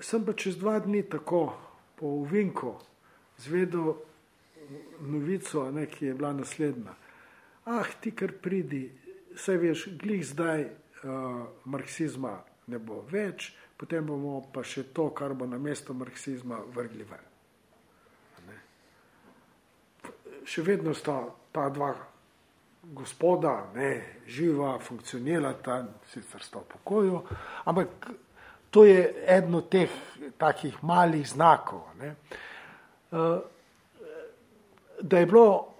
B: Sem pa čez dva dni tako po uvinku zvedel novico, ne, ki je bila naslednja. Ah, ti kar pridi, saj veš, glih zdaj uh, marksizma ne bo več, potem bomo pa še to, kar bo na mesto marksizma vrgli ven. Ne. Še vedno sta ta dva gospoda, ne, živa, funkcionirata, sicer sta v pokoju, ampak to je eno od teh takih malih znakov. Ne. Uh, da je bilo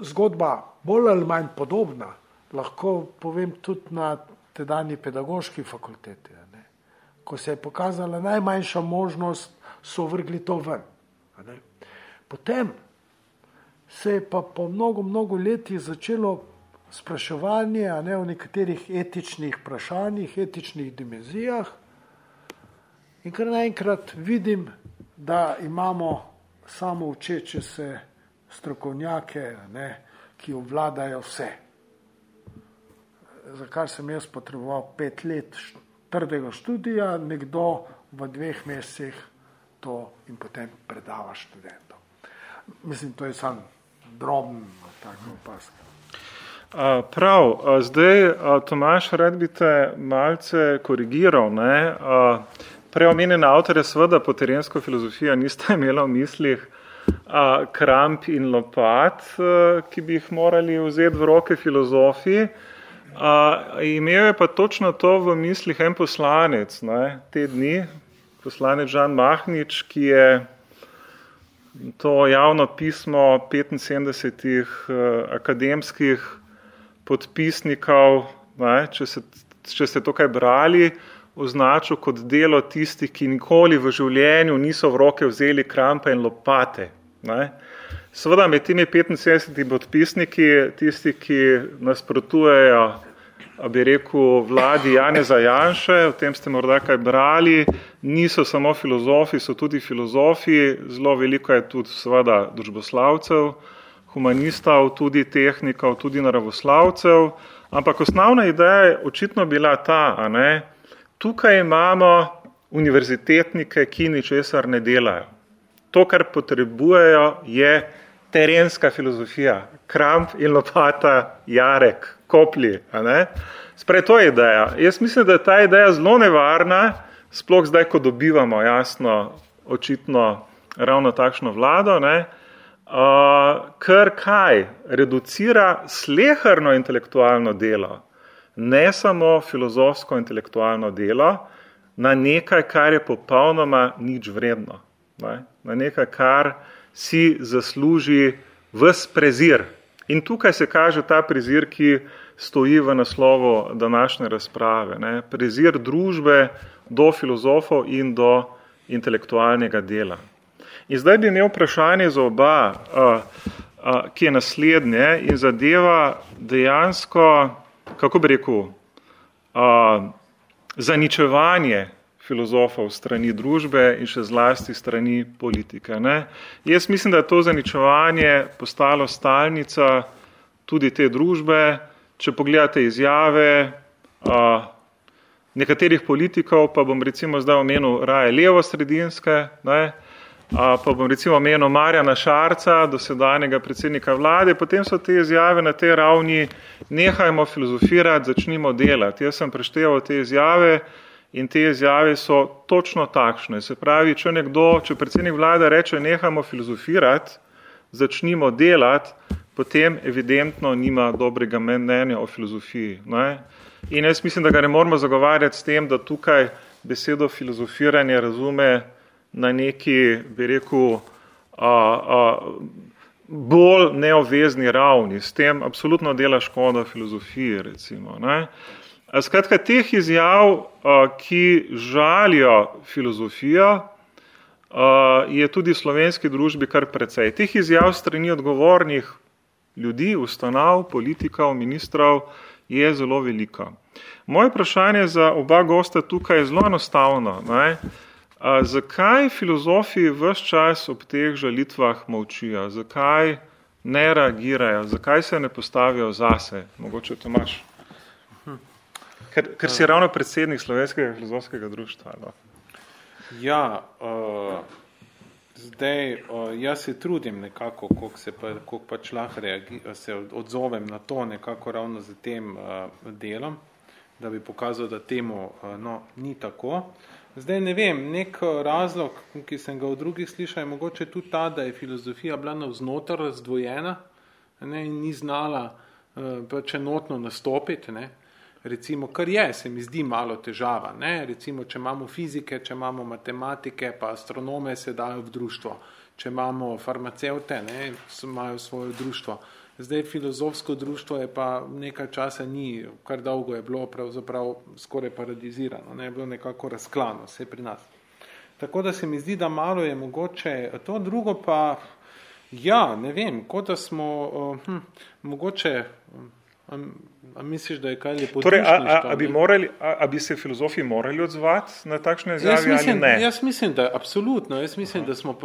B: zgodba bolj ali manj podobna, lahko povem tudi na tedajni pedagoški fakulteti. Ko se je pokazala najmanjša možnost, so vrgli to ven. Potem se je pa po mnogo, mnogo letih začelo spraševanje ne, o nekaterih etičnih vprašanjih, etičnih dimenzijah. In kar naenkrat vidim, da imamo samo učeče se strokovnjake, ne, ki obvladajo vse. Za kar sem jaz potreboval pet let trdega študija, nekdo v dveh mesecih to in potem predava študentom. Mislim, to je sam droben tako opaska.
A: Prav, zdaj Tomaš, rad bi te malce korigiral. Ne? Prej omenjena avtorja seveda po terensko filozofijo nista imela v mislih kramp in lopat, ki bi jih morali vzeti v roke filozofi. A, imel je pa točno to v mislih en poslanec ne, te dni, poslanec Žan Mahnič, ki je to javno pismo 75 akademskih podpisnikov, ne, če, se, če ste to kaj brali, označil kot delo tistih, ki nikoli v življenju niso v roke vzeli krampa in lopate. Ne. Seveda med temi 75 podpisniki, tisti, ki nasprotujejo, bi rekel, vladi Janeza Janše, o tem ste morda kaj brali, niso samo filozofi, so tudi filozofi, zelo veliko je tudi seveda družboslavcev, humanistov, tudi tehnikov, tudi naravoslavcev, ampak osnovna ideja je očitno bila ta, a ne, tukaj imamo univerzitetnike, ki ničesar ne delajo. To, kar potrebujejo, je terenska filozofija, kramp in lopata, jarek, koplji. Sprej, to je ideja. Jaz mislim, da je ta ideja zelo nevarna, sploh zdaj, ko dobivamo jasno, očitno ravno takšno vlado, ne? Uh, ker kaj reducira sleherno intelektualno delo, ne samo filozofsko intelektualno delo, na nekaj, kar je popolnoma nič vredno ne, na nekaj, kar si zasluži vs prezir. In tukaj se kaže ta prezir, ki stoji v naslovu današnje razprave. Ne? Prezir družbe do filozofov in do intelektualnega dela. In zdaj bi imel vprašanje za oba, ki je naslednje in zadeva dejansko, kako bi rekel, zaničevanje filozofov strani družbe in še zlasti strani politike. Ne? Jaz mislim, da je to zaničevanje postalo stalnica tudi te družbe. Če pogledate izjave a, nekaterih politikov, pa bom recimo zdaj omenil raje levo-sredinske, ne? a, pa bom recimo omenil Marjana Šarca, dosedanjega predsednika vlade, potem so te izjave na tej ravni, nehajmo filozofirati, začnimo delati. Jaz sem prešteval te izjave, in te izjave so točno takšne. Se pravi, če nekdo, če predsednik vlade reče, nehamo filozofirati, začnimo delati, potem evidentno nima dobrega mnenja o filozofiji. Ne? In jaz mislim, da ga ne moramo zagovarjati s tem, da tukaj besedo filozofiranje razume na neki, bi rekel, a, a, bolj neovezni ravni. S tem absolutno dela škoda filozofiji, recimo. Ne? Skratka, teh izjav, ki žalijo filozofijo, je tudi v slovenski družbi kar precej. Teh izjav strani odgovornih ljudi, ustanov, politikov, ministrov je zelo veliko. Moje vprašanje za oba gosta tukaj je zelo enostavno. Ne? Zakaj filozofi vse čas ob teh žalitvah molčijo? Zakaj ne reagirajo? Zakaj se ne postavijo zase? Mogoče to imaš. Ker, ker si ravno predsednik slovenskega filozofskega društva. No?
C: Ja, uh, zdaj uh, jaz se trudim nekako, koliko se pa, koliko pač lahko se odzovem na to nekako ravno z tem uh, delom, da bi pokazal, da temu uh, no, ni tako. Zdaj ne vem, nek razlog, ki sem ga v drugih slišal, je mogoče tudi ta, da je filozofija bila navznotar razdvojena ne, in ni znala uh, pač enotno nastopiti. Ne. Uh, recimo, kar je, se mi zdi malo težava. Ne? Recimo, če imamo fizike, če imamo matematike, pa astronome se dajo v društvo. Če imamo farmacevte, ne, imajo svoje društvo. Zdaj filozofsko društvo je pa nekaj časa ni, kar dolgo je bilo pravzaprav skoraj paradizirano, ne, je bilo nekako razklano, vse pri nas. Tako da se mi zdi, da malo je mogoče to, drugo pa, ja, ne vem, kot da smo, uh, hm, mogoče, um, A misliš, da je kaj lepo?
A: Torej, a, a, a, bi morali, a, a bi se filozofi morali odzvati na takšne izjave ali ne?
C: Jaz mislim, da absolutno. Jaz mislim, Aha. da smo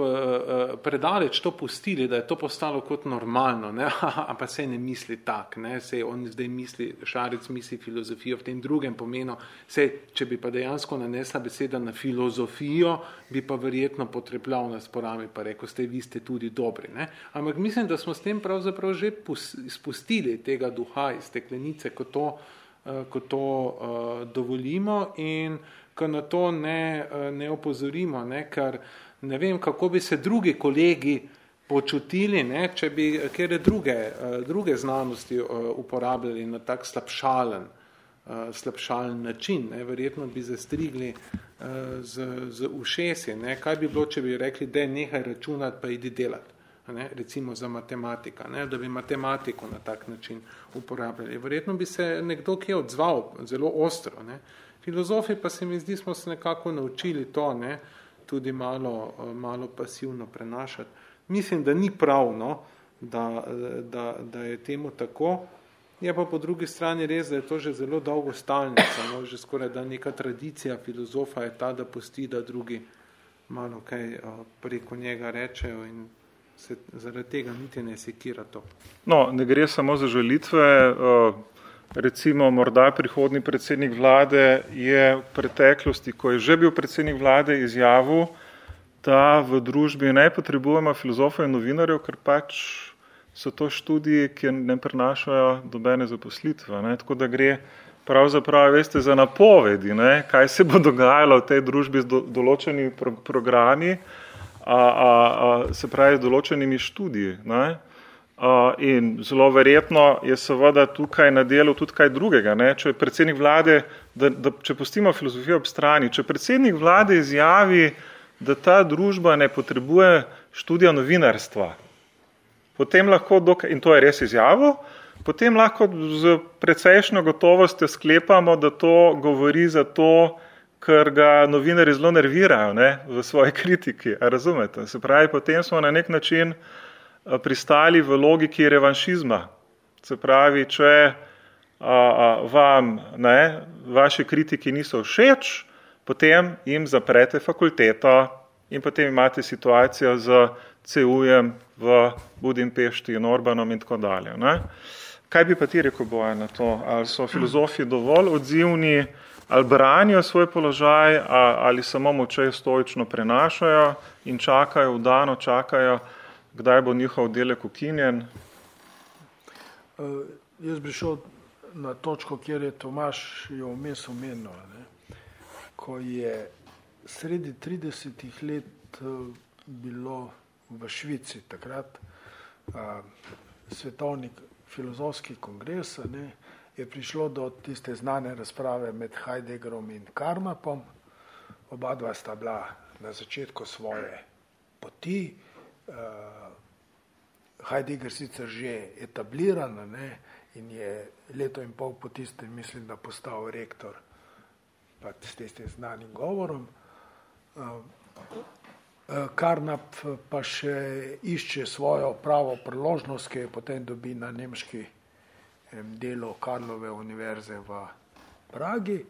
C: predaleč to pustili, da je to postalo kot normalno. Ne? A pa se ne misli tak. Ne? Se on zdaj misli, šarec misli filozofijo v tem drugem pomenu. Se, če bi pa dejansko nanesla beseda na filozofijo, bi pa verjetno potrepljal nas porami pa rekel, ste vi ste tudi dobri. Ne? Ampak mislim, da smo s tem pravzaprav že spustili tega duha iz steklenice resnice, ko to, eh, ko to uh, dovolimo in ko na to ne, uh, ne opozorimo, ne, ker ne vem, kako bi se drugi kolegi počutili, ne, če bi kjer druge, druge znanosti uporabljali na tak slabšalen, slabšalen način. Ne, verjetno bi zastrigli z, z ušesi. Ne, kaj bi bilo, če bi rekli, da nehaj računati, pa idi delati ne, recimo za matematika, ne, da bi matematiko na tak način uporabljali. Verjetno bi se nekdo kje odzval zelo ostro. Ne. Filozofi pa se mi zdi, smo se nekako naučili to, ne, tudi malo, malo pasivno prenašati. Mislim, da ni pravno, da, da, da je temu tako. Je pa po drugi strani res, da je to že zelo dolgo stalnica, no, že skoraj da neka tradicija filozofa je ta, da pusti, da drugi malo kaj preko njega rečejo in se zaradi tega niti ne sekira to.
A: No, ne gre samo za želitve. Eh, recimo, morda prihodni predsednik vlade je v preteklosti, ko je že bil predsednik vlade, izjavil, da v družbi ne potrebujemo filozofov in novinarjev, ker pač so to študiji, ki ne prenašajo dobene zaposlitve. Ne? Tako da gre pravzaprav, veste, za napovedi, ne? kaj se bo dogajalo v tej družbi z do, določenimi pro, programi, a, a, a, se pravi, določenimi študiji. Ne? In zelo verjetno je seveda tukaj na delu tudi kaj drugega. Ne? Če predsednik vlade, da, da, če pustimo filozofijo ob strani, če predsednik vlade izjavi, da ta družba ne potrebuje študija novinarstva, potem lahko, dokaj, in to je res izjavo, potem lahko z precejšnjo gotovostjo sklepamo, da to govori za to, ker ga novinari zelo nervirajo ne, v svoji kritiki. Razumete? Se pravi, potem smo na nek način pristali v logiki revanšizma. Se pravi, če a, a, vam ne, vaše kritiki niso všeč, potem jim zaprete fakulteto in potem imate situacijo z CU-jem v Budimpešti in Orbanom in tako dalje. Ne. Kaj bi pa ti rekel boje na to? Ali so filozofi dovolj odzivni, ali branijo svoj položaj, ali samo moče stojično prenašajo in čakajo, vdano čakajo, kdaj bo njihov delek ukinjen?
B: Uh, jaz bi šel na točko, kjer je Tomaš jo vmes omenil. Ko je sredi 30 let uh, bilo v Švici takrat uh, svetovni filozofski kongres, ne, je prišlo do tiste znane razprave med Heideggerom in Karmapom. Oba dva sta bila na začetku svoje poti. Uh, Heidegger sicer že etabliran ne, in je leto in pol po tistem, mislim, da postal rektor pa s tistim znanim govorom. Uh, Karnap pa še išče svojo pravo priložnost, ki jo potem dobi na nemški delu Karlove univerze v Pragi.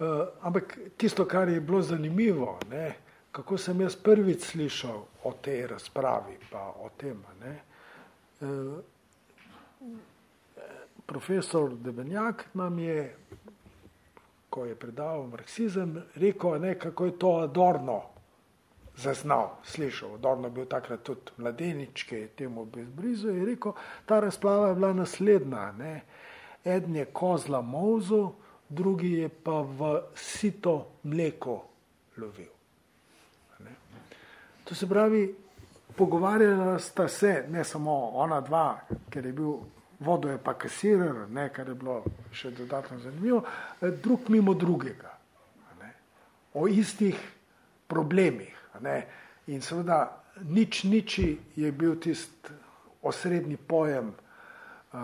B: Uh, ampak tisto, kar je bilo zanimivo, ne, kako sem jaz prvič slišal o tej razpravi, pa o tem. Ne, uh, profesor Debenjak nam je, ko je predaval marksizem, rekel, ne, kako je to adorno zaznal, slišal. Adorno je bil takrat tudi mladenič, ki je temu bezbrizo in rekel, ta razprava je bila naslednja. Ne. Eden je kozla mozu, drugi je pa v sito mleko lovil. Ne. To se pravi, pogovarjala sta se, ne samo ona dva, ker je bil vodo je pa kasirer, ne, kar je bilo še dodatno zanimivo, drug mimo drugega. Ne. O istih problemih. Ne. In seveda nič niči je bil tist osrednji pojem, uh,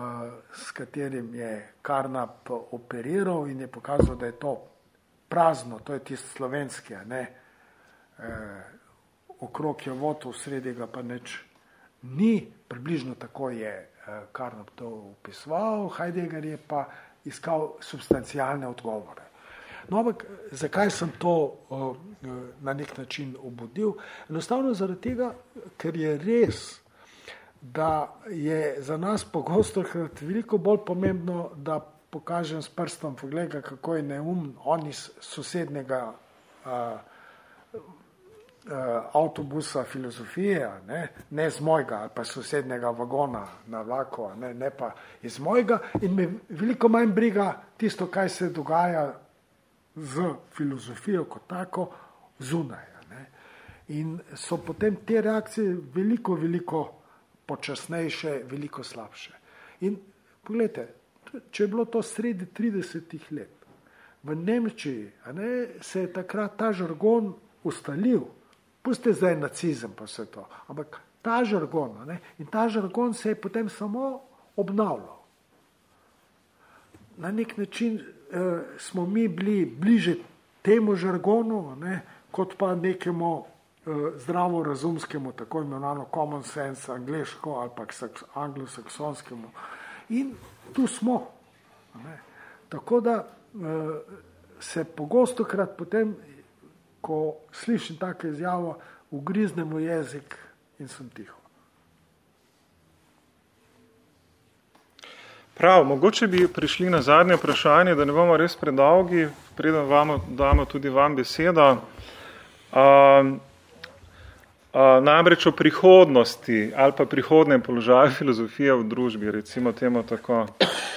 B: s katerim je Karnap operiral in je pokazal, da je to prazno, to je tist slovenski, ne. E, okrog je vod, v sredega pa nič ni, približno tako je Karnap to upisoval, Heidegger je pa iskal substancialne odgovore. No, ampak zakaj sem to uh, na nek način obudil? Enostavno zaradi tega, ker je res, da je za nas pogosto veliko bolj pomembno, da pokažem s prstom, pogleda, kako je neum on iz sosednjega uh, uh, avtobusa filozofije, ne, ne z mojega pa sosednjega vagona na vlaku, ne, ne pa iz mojega in me veliko manj briga tisto, kaj se dogaja z filozofijo kot tako zunaj. Ne. In so potem te reakcije veliko, veliko počasnejše, veliko slabše. In pogledajte, če je bilo to sredi 30 let, v Nemčiji ne, se je takrat ta žargon ustalil, pustite zdaj nacizem pa vse to, ampak ta žargon ne, in ta žargon se je potem samo obnavljal. Na nek način smo mi bili bliže temu žargonu, ne, kot pa nekemu eh, zdravo razumskemu, tako imenovano common sense, angliško ali pa anglosaksonskemu. In tu smo. Ne. Tako da eh, se pogosto krat potem, ko slišim tako izjavo, ugriznem v jezik in sem tiho.
A: Prav, mogoče bi prišli na zadnje vprašanje, da ne bomo res predolgi, preden vam damo tudi vam besedo. Uh, uh, namreč o prihodnosti ali pa prihodnem položaju filozofije v družbi, recimo temu tako.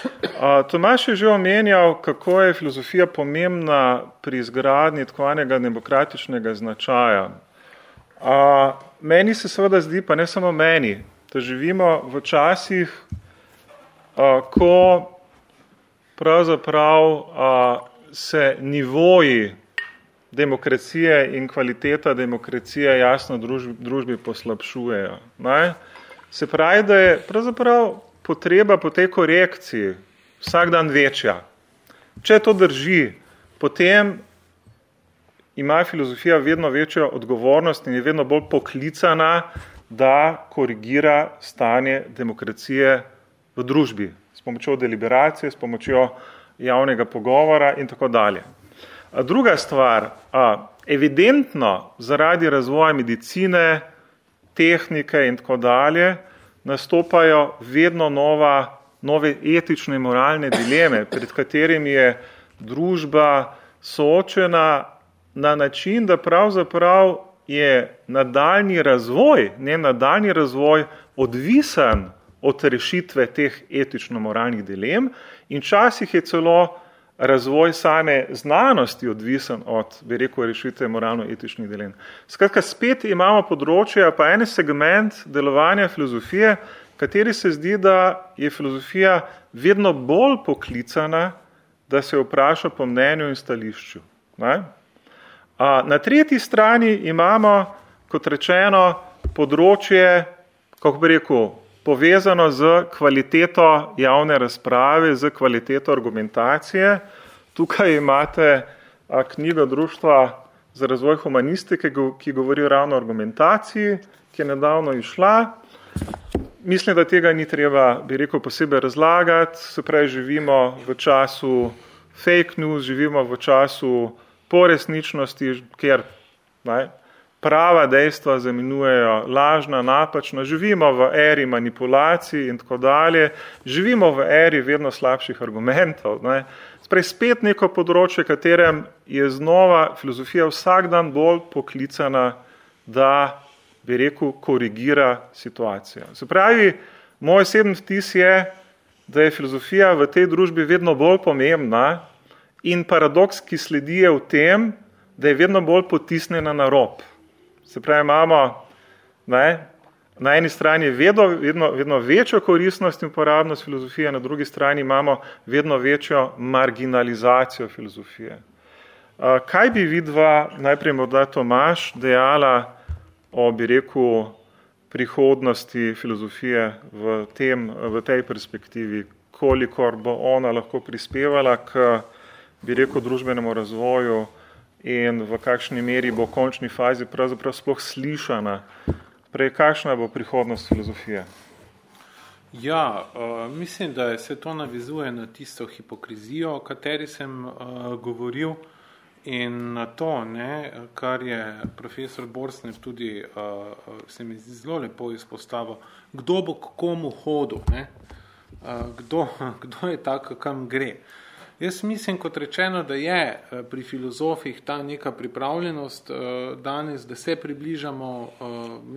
A: Uh, Tomaš je že omenjal, kako je filozofija pomembna pri izgradnji takvanega demokratičnega značaja. Uh, meni se seveda zdi, pa ne samo meni, da živimo v časih, ko pravzaprav se nivoji demokracije in kvaliteta demokracije jasno družbi, družbi poslabšujejo. Ne? Se pravi, da je pravzaprav potreba po tej korekciji vsak dan večja. Če to drži, potem ima filozofija vedno večjo odgovornost in je vedno bolj poklicana, da korigira stanje demokracije v družbi s pomočjo deliberacije, s pomočjo javnega pogovora in tako dalje. Druga stvar, evidentno zaradi razvoja medicine, tehnike in tako dalje, nastopajo vedno nova, nove etične in moralne dileme, pred katerimi je družba soočena na način, da pravzaprav je nadaljni razvoj, ne nadaljni razvoj odvisen od rešitve teh etično-moralnih dilem in časih je celo razvoj same znanosti odvisen od, bi rekel, rešitve moralno-etičnih dilem. Skratka, spet imamo področje, pa en segment delovanja filozofije, kateri se zdi, da je filozofija vedno bolj poklicana, da se vpraša po mnenju in stališču. Ne? Na tretji strani imamo, kot rečeno, področje, kako bi rekel, povezano z kvaliteto javne razprave, z kvaliteto argumentacije. Tukaj imate knjigo Društva za razvoj humanistike, ki govori ravno o argumentaciji, ki je nedavno išla. Mislim, da tega ni treba, bi rekel, posebej razlagati. Se pravi, živimo v času fake news, živimo v času po resničnosti, kjer ne, prava dejstva zamenjujejo lažna, napačna, živimo v eri manipulacij in tako dalje, živimo v eri vedno slabših argumentov. Ne. Sprej spet neko področje, katerem je znova filozofija vsak dan bolj poklicana, da bi rekel, korigira situacijo. Se pravi, moj osebni vtis je, da je filozofija v tej družbi vedno bolj pomembna, In paradoks, ki sledi je v tem, da je vedno bolj potisnjena na rob. Se pravi, imamo ne, na eni strani vedno, vedno, vedno večjo koristnost in uporabnost filozofije, na drugi strani imamo vedno večjo marginalizacijo filozofije. Kaj bi vidva, najprej morda Tomaš, dejala o, bi rekel, prihodnosti filozofije v, tem, v tej perspektivi, kolikor bo ona lahko prispevala k bi rekel, družbenemu razvoju in v kakšni meri bo v končni fazi pravzaprav sploh slišana. Prej, kakšna bo prihodnost filozofije?
C: Ja, uh, mislim, da se to navizuje na tisto hipokrizijo, o kateri sem uh, govoril in na to, ne, kar je profesor Borsner tudi uh, se mi zelo lepo izpostavil, kdo bo k komu hodil, ne, uh, kdo, kdo je tak, kam gre. Uh, Jaz mislim, kot rečeno, da je eh, pri filozofih ta neka pripravljenost eh, danes, da se približamo eh,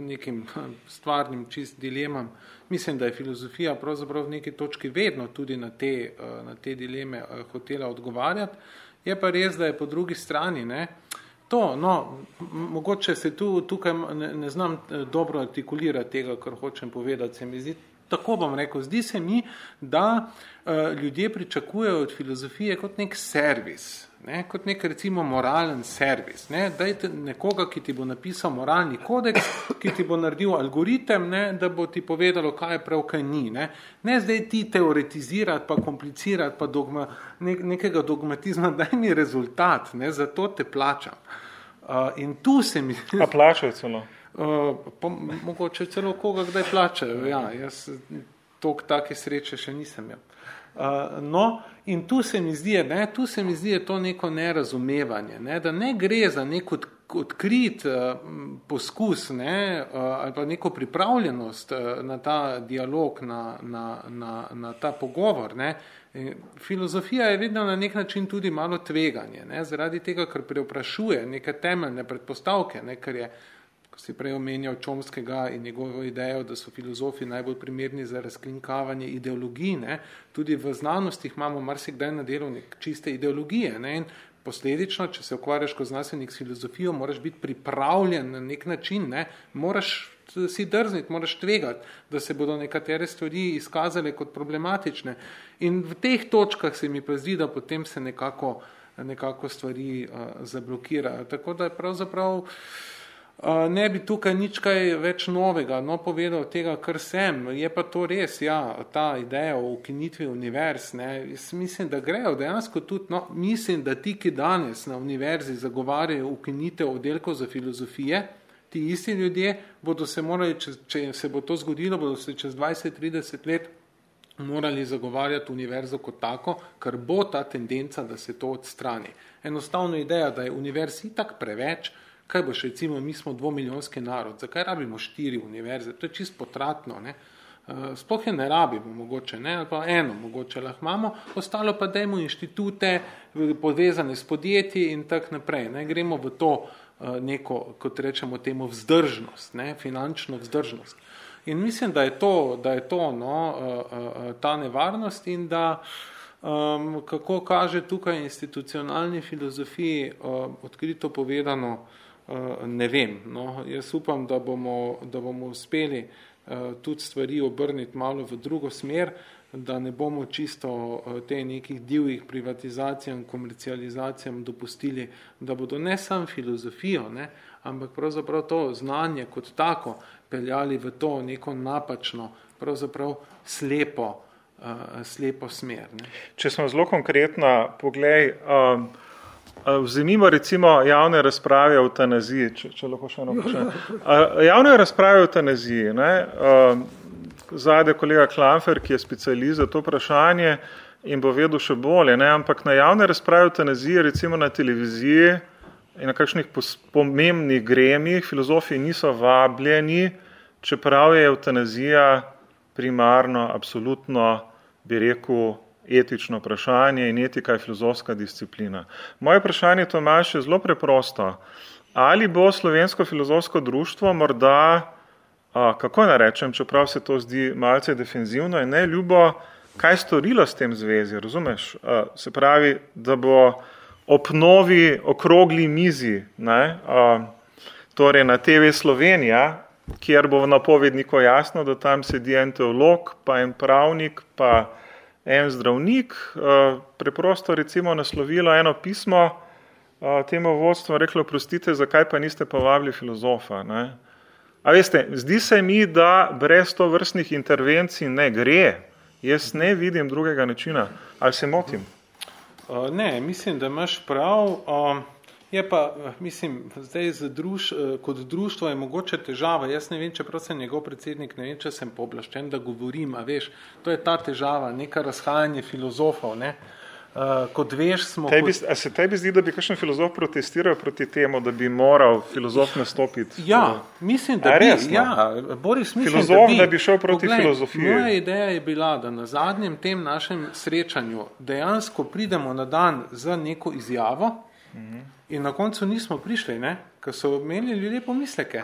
C: nekim stvarnim čist dilemam. Mislim, da je filozofija pravzaprav v neki točki vedno tudi na te, na te dileme hotela odgovarjati. Je pa res, da je po drugi strani, ne, to, no, mogoče se tu, tukaj ne, ne znam dobro artikulirati tega, kar hočem povedati, se mi zdi tako bom rekel, zdi se mi, da uh, ljudje pričakujejo od filozofije kot nek servis, ne, kot nek recimo moralen servis. Ne. Dajte nekoga, ki ti bo napisal moralni kodeks, ki ti bo naredil algoritem, ne, da bo ti povedalo, kaj je prav, kaj ni. Ne. ne zdaj ti teoretizirati, pa komplicirati, pa dogma, ne, nekega dogmatizma, daj mi rezultat, ne, zato te plačam. Uh, in tu se mi...
A: A plačajo celo?
C: Uh, pa, mogoče celo koga kdaj plačajo. Ja, jaz tok take sreče še nisem imel. Uh, no, in tu se mi zdi, ne, tu se mi zdi to neko nerazumevanje, ne, da ne gre za nek od, odkrit uh, poskus ne, uh, ali pa neko pripravljenost uh, na ta dialog, na, na, na, na ta pogovor. Ne. Filozofija je vedno na nek način tudi malo tveganje, ne, zaradi tega, ker preoprašuje neke temeljne predpostavke, ne, ker je uh, ko si prej omenjal Čomskega in njegovo idejo, da so filozofi najbolj primerni za razklinkavanje ideologij, ne? tudi v znanostih imamo marsikdaj na delovnik čiste ideologije. Ne? In posledično, če se ukvarjaš kot znanstvenik s filozofijo, moraš biti pripravljen na nek način, ne? moraš si drzniti, moraš tvegati, da se bodo nekatere stvari izkazale kot problematične. In v teh točkah se mi pa zdi, da potem se nekako, nekako stvari uh, zablokirajo. Tako da je pravzaprav uh, ne bi tukaj nič kaj več novega no, povedal tega, kar sem. Je pa to res, ja, ta ideja o ukinitvi univerz. Ne. Jaz mislim, da grejo dejansko tudi, no, mislim, da ti, ki danes na univerzi zagovarjajo ukinitev oddelkov za filozofije, ti isti ljudje bodo se morali, če, če se bo to zgodilo, bodo se čez 20-30 let morali zagovarjati univerzo kot tako, ker bo ta tendenca, da se to odstrani. Enostavno ideja, da je univerz itak preveč, kaj boš recimo, mi smo dvomiljonski narod, zakaj rabimo štiri univerze, to je čist potratno, ne? Uh, sploh je ne rabimo mogoče, ne? ali pa eno mogoče lahko imamo, ostalo pa dajmo inštitute povezane s podjetji in tak naprej. Ne? Gremo v to uh, neko, kot rečemo temu, vzdržnost, ne? finančno vzdržnost. In mislim, da je to, da je to no, uh, ta nevarnost in da um, kako kaže tukaj institucionalni filozofiji, uh, odkrito povedano, Eh, ne vem. No. Jaz upam, da bomo, da bomo uspeli eh, tudi stvari obrniti malo v drugo smer, da ne bomo čisto eh, te nekih divjih privatizacijam, komercializacijam dopustili, da bodo ne sam filozofijo, ne, ampak pravzaprav to znanje kot tako peljali v to neko napačno, pravzaprav slepo, slepo smer. Ne.
A: Če smo zelo konkretna, poglej, um, Vzemimo recimo javne razprave o eutanaziji, če, če lahko še eno počnem. Javne razprave o eutanaziji, ne, zade kolega Klamfer, ki je specialist za to vprašanje in bo vedel še bolje, ne, ampak na javne razprave o eutanaziji, recimo na televiziji in na kakšnih pomembnih gremih, filozofi niso vabljeni, čeprav je eutanazija primarno, absolutno, bi rekel, etično vprašanje in etika je filozofska disciplina. Moje vprašanje, Tomaš, je zelo preprosto. Ali bo slovensko filozofsko društvo morda, a, kako naj rečem, čeprav se to zdi malce defenzivno in ne ljubo, kaj storilo s tem zvezi, razumeš? A, se pravi, da bo ob novi okrogli mizi, ne, a, torej na TV Slovenija, kjer bo v napovedniku jasno, da tam sedi en teolog, pa en pravnik, pa en zdravnik eh, preprosto recimo naslovilo eno pismo eh, temu vodstvu, reklo, prostite, zakaj pa niste povabili filozofa. Ne? A veste, zdi se mi, da brez to vrstnih intervencij ne gre. Jaz ne vidim drugega načina. Ali se motim?
C: Eh, ne, mislim, da imaš prav. Je pa, mislim, zdaj druž, kot društvo je mogoče težava. Jaz ne vem, čeprav sem njegov predsednik, ne vem, če sem pooblaščen, da govorim, a veš, to je ta težava, neka razhajanje filozofov, ne. Uh, kot veš, smo...
A: Tebi, kot... A se tebi zdi, da bi kakšen filozof protestiral proti temu, da bi moral filozof nastopiti?
C: Ja, mislim, da bi. Resno? Ja, Boris, mislim,
A: filozof,
C: da bi.
A: da bi šel proti Poglej, filozofiji.
C: Moja ideja je bila, da na zadnjem tem našem srečanju dejansko pridemo na dan za neko izjavo, mhm. In na koncu nismo prišli, ne? ker so imeli ljudje pomisleke.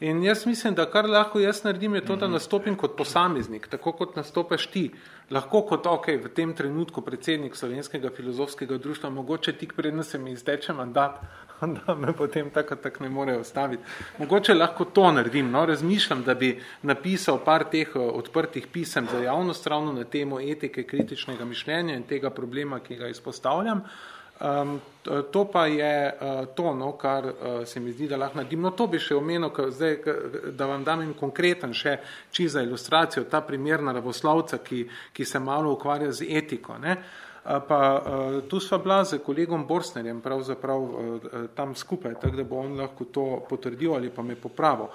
C: In jaz mislim, da kar lahko jaz naredim, je to, da nastopim kot posameznik, tako kot nastopaš ti. Lahko kot, ok, v tem trenutku predsednik Slovenskega filozofskega društva, mogoče tik predno se mi izteče mandat, da me potem tako tak ne morejo ostaviti. Mogoče lahko to naredim. No? Razmišljam, da bi napisal par teh eh, odprtih pisem za javnost ravno na temo etike kritičnega mišljenja in tega problema, ki ga izpostavljam. Uh, Um, to pa je uh, to, no, kar uh, se mi zdi, da lahko naredim. No, to bi še omenil, zdaj, da vam dam in konkreten še čist za ilustracijo, ta primer naravoslovca, ki, ki se malo ukvarja z etiko. Ne. Uh, pa uh, tu sva bila z kolegom Borsnerjem pravzaprav uh, tam skupaj, tako da bo on lahko to potrdil ali pa me popravil.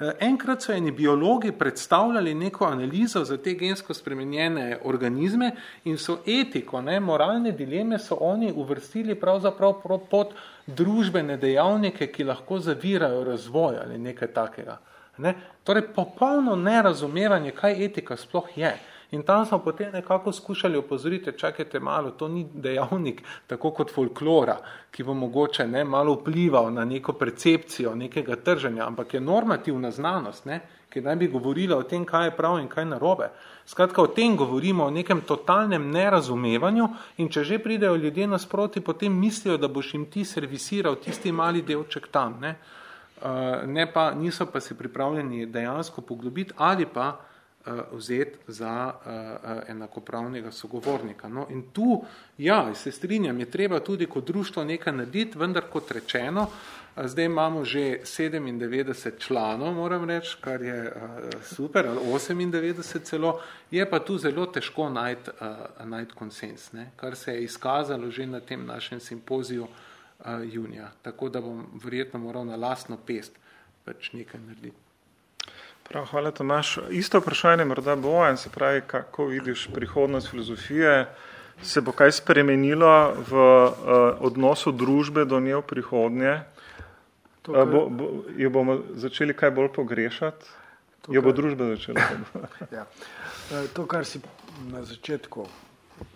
C: Eh, enkrat so eni biologi predstavljali neko analizo za te gensko spremenjene organizme in so etiko, ne, moralne dileme so oni uvrstili pravzaprav pod družbene dejavnike, ki lahko zavirajo razvoj ali nekaj takega. Ne. Torej, popolno nerazumevanje, kaj etika sploh je. In tam smo potem nekako skušali opozoriti, čakajte malo, to ni dejavnik tako kot folklora, ki bo mogoče ne, malo vplival na neko percepcijo nekega trženja, ampak je normativna znanost, ne, ki naj bi govorila o tem, kaj je prav in kaj narobe. Skratka, o tem govorimo, o nekem totalnem nerazumevanju in če že pridejo ljudje nasproti, potem mislijo, da boš jim ti servisiral tisti mali delček tam. Ne, uh, ne pa, niso pa se pripravljeni dejansko poglobiti ali pa vzeti za uh, enakopravnega sogovornika. No, in tu, ja, se strinjam, je treba tudi kot društvo nekaj narediti, vendar kot rečeno, Zdaj imamo že 97 članov, moram reči, kar je super, 98 celo, je pa tu zelo težko najti najt konsens, ne? kar se je izkazalo že na tem našem simpoziju junija. Tako da bom verjetno moral na lastno pest pač nekaj narediti.
A: Prav, hvala Tomaš. Isto vprašanje morda Bojan, se pravi, kako vidiš prihodnost filozofije, se bo kaj spremenilo v uh, odnosu družbe do nje v prihodnje? To, kar... bo, bo, jo bomo začeli kaj bolj pogrešati? To, jo bo kar... družba začela?
B: ja. To, kar si na začetku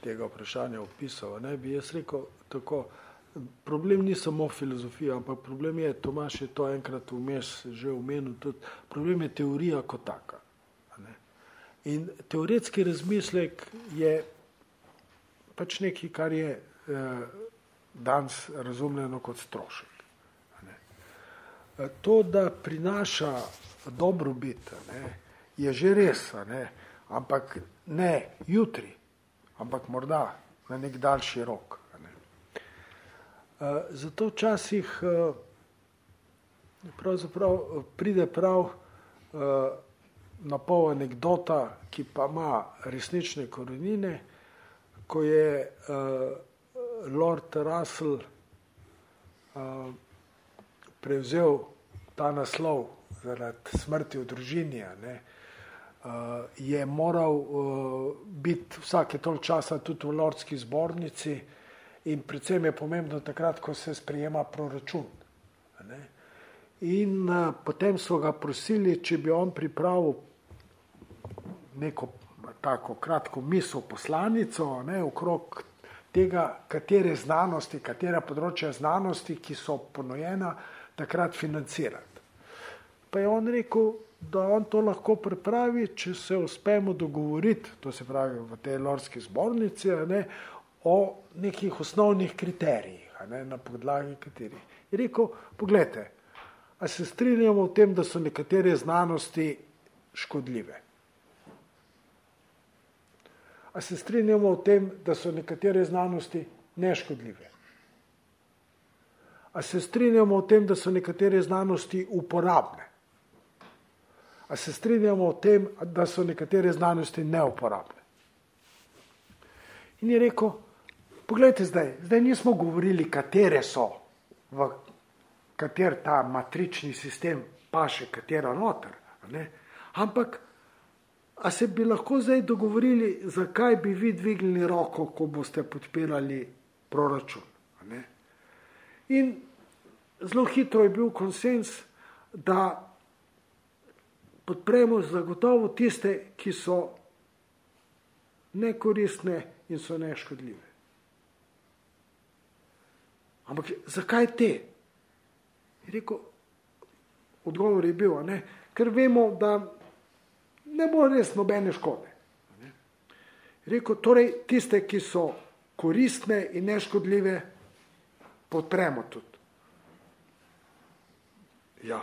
B: tega vprašanja opisal, ne bi jaz rekel tako, problem ni samo filozofija, ampak problem je, Tomaš je to enkrat vmes že omenil, tudi problem je teorija kot taka. In teoretski razmislek je pač nekaj, kar je eh, danes razumljeno kot strošek. Eh, to, da prinaša dobrobit, ne, je že res, ne? ampak ne jutri, ampak morda na nek daljši rok. Eh, zato včasih eh, pride prav eh, na pol anekdota, ki pa ima resnične korenine, ko je Lord Russell prevzel ta naslov zaradi smrti v družini, ne, je moral biti vsake tol časa tudi v Lordski zbornici, in predvsem je pomembno takrat, ko se sprejema proračun. Ne? In a, potem so ga prosili, če bi on pripravil neko tako kratko misel poslanico ne, okrog tega, katere znanosti, katera področja znanosti, ki so ponojena, takrat financirati. Pa je on rekel, da on to lahko pripravi, če se uspemo dogovoriti, to se pravi v tej lorski zbornici, ne, o nekih osnovnih kriterijih, ne, na podlagi katerih. Je rekel, pogledajte, a se strinjamo v tem, da so nekatere znanosti škodljive? A se strinjamo v tem, da so nekatere znanosti neškodljive? A se strinjamo v tem, da so nekatere znanosti uporabne? A se strinjamo v tem, da so nekatere znanosti neuporabne? In je rekel, Poglejte zdaj, zdaj nismo govorili, katere so, v kater ta matrični sistem paše, katera noter. Ne? Ampak, a se bi lahko zdaj dogovorili, zakaj bi vi dvignili roko, ko boste podpirali proračun. In zelo hitro je bil konsens, da podpremo zagotovo tiste, ki so nekoristne in so neškodljive. Ampak zakaj te? Je rekel, odgovor je bil, ne? ker vemo, da ne bo res nobene škode. Je rekel, torej tiste, ki so koristne in neškodljive, podpremo tudi. Ja.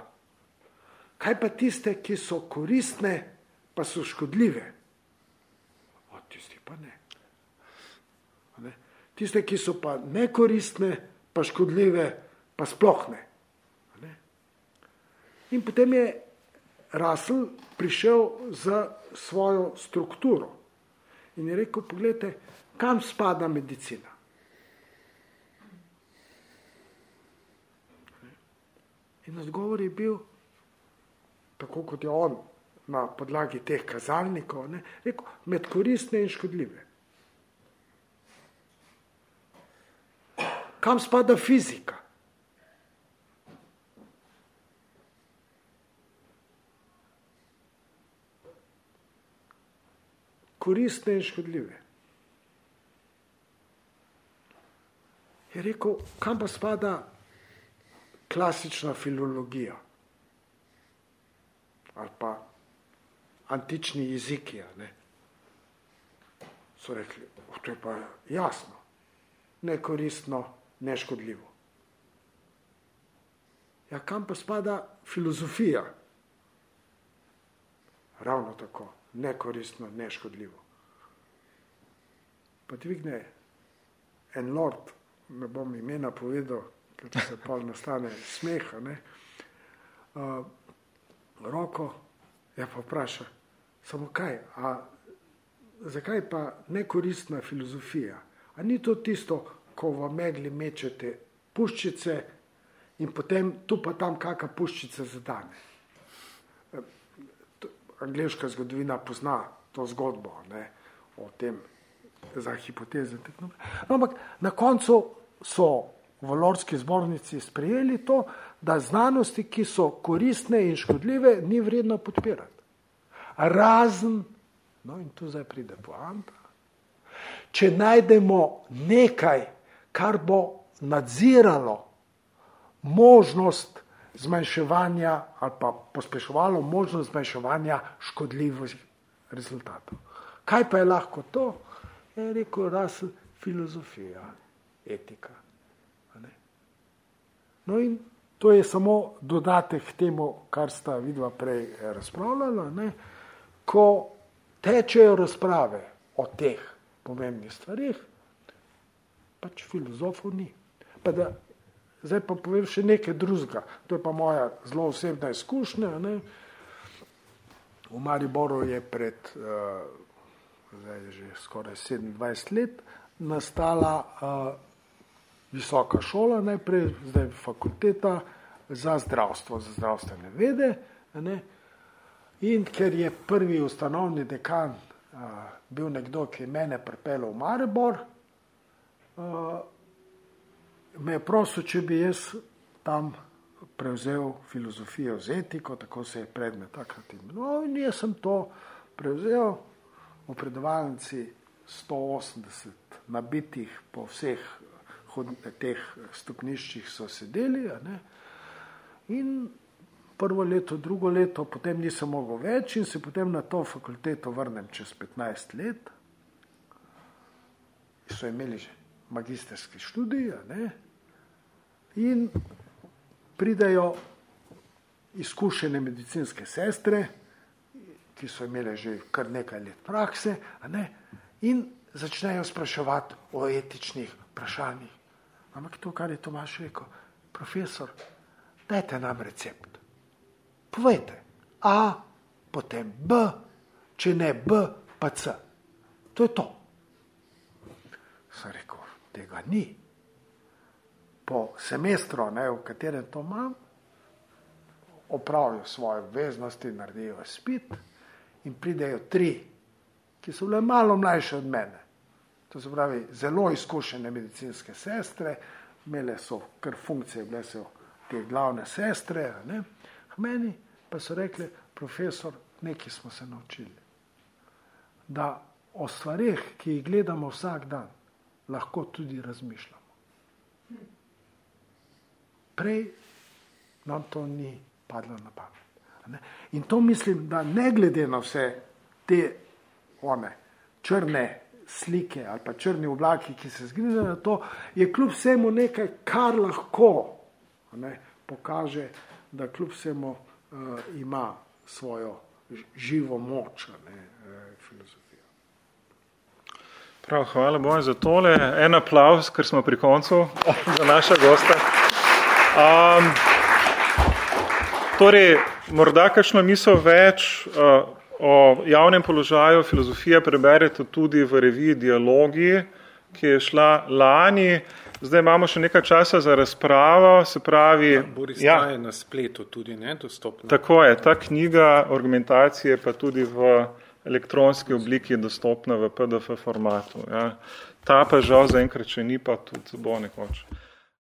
B: Kaj pa tiste, ki so koristne, pa so škodljive? O, tisti pa ne. ne. Tiste, ki so pa nekoristne, pa škodljive, pa sploh ne. ne. In potem je Russell prišel za svojo strukturo in je rekel: Poglejte, kam spada medicina. In odgovor je bil, tako kot je on na podlagi teh kazalnikov, ne, rekel, med koristne in škodljive. Kam spada fizika. Koristne in škodljive. Je rekel, kam pa spada klasična filologija ali pa antični jeziki. Ne? So rekli, to je pa jasno, nekoristno, neškodljivo. Ja, kam pa spada filozofija? Ravno tako, nekoristno, neškodljivo. Pa dvigne en lord, ne bom imena povedal, ker se pa nastane smeha. Ne. Uh, roko je pa vpraša, samo kaj, a zakaj pa nekoristna filozofija? A ni to tisto, ko v megli mečete puščice in potem tu pa tam kakšna puščica zadane. Angliška zgodovina pozna to zgodbo ne, o tem za hipoteze. No, ampak na koncu so v Lordski zbornici sprejeli to, da znanosti, ki so koristne in škodljive, ni vredno podpirati. Razen, no in tu zdaj pride poanta, če najdemo nekaj, kar bo nadziralo možnost zmanjševanja ali pa pospeševalo možnost zmanjševanja škodljivih rezultatov. Kaj pa je lahko to? Je rekel Russell, filozofija, etika. No in to je samo dodatek k temu, kar sta vidva prej razpravljala. Ne? Ko tečejo razprave o teh pomembnih stvarih, pač filozofov ni. Pa da, zdaj pa povem še nekaj drugega. To je pa moja zelo osebna izkušnja. Ne? V Mariboru je pred uh, zdaj že skoraj 27 let nastala uh, visoka šola, najprej zdaj fakulteta za zdravstvo, za zdravstvene vede. Ne? In ker je prvi ustanovni dekan uh, bil nekdo, ki je mene pripeljal v Maribor, me je prosil, če bi jaz tam prevzel filozofijo z etiko, tako se je predmet takrat imenoval. In jaz sem to prevzel v predavalnici 180 nabitih po vseh teh stopniščih so sedeli. In prvo leto, drugo leto, potem nisem mogel več in se potem na to fakulteto vrnem čez 15 let. So imeli že magisterski študij ne? in pridajo izkušene medicinske sestre, ki so imele že kar nekaj let prakse ne? in začnejo spraševati o etičnih vprašanjih. Ampak to, kar je Tomaš rekel, profesor, dajte nam recept. Povejte, A, potem B, če ne B, pa C. To je to. Sem rekel, tega ni. Po semestru, ne, v katerem to imam, opravijo svoje obveznosti, naredijo spit in pridejo tri, ki so bile malo mlajše od mene. To se pravi, zelo izkušene medicinske sestre, imele so kar funkcije, bile so te glavne sestre. Ne. Meni pa so rekli, profesor, nekaj smo se naučili. Da o stvarih, ki jih gledamo vsak dan, lahko tudi razmišljamo. Prej nam to ni padlo na pamet. In to mislim, da ne glede na vse te one, črne slike ali pa črni oblaki, ki se zgrizajo na to, je kljub vsemu nekaj, kar lahko ne, pokaže, da kljub vsemu uh, ima svojo živo moč, ne, uh, filozofijo.
A: Prav, hvala Boju za tole. En aplaus, ker smo pri koncu za naša gosta. Um, torej, morda kakšno misel več uh, o javnem položaju filozofije preberete tudi v reviji Dialogi, ki je šla lani. Zdaj imamo še nekaj časa za razpravo, se pravi... Ja,
C: Boris, ja, je na spletu tudi nedostopna.
A: Tako je, ta knjiga argumentacije pa tudi v elektronski obliki dostopna v PDF formatu. Ja. Ta pa žal zaenkrat še ni, pa tudi bo nekoč.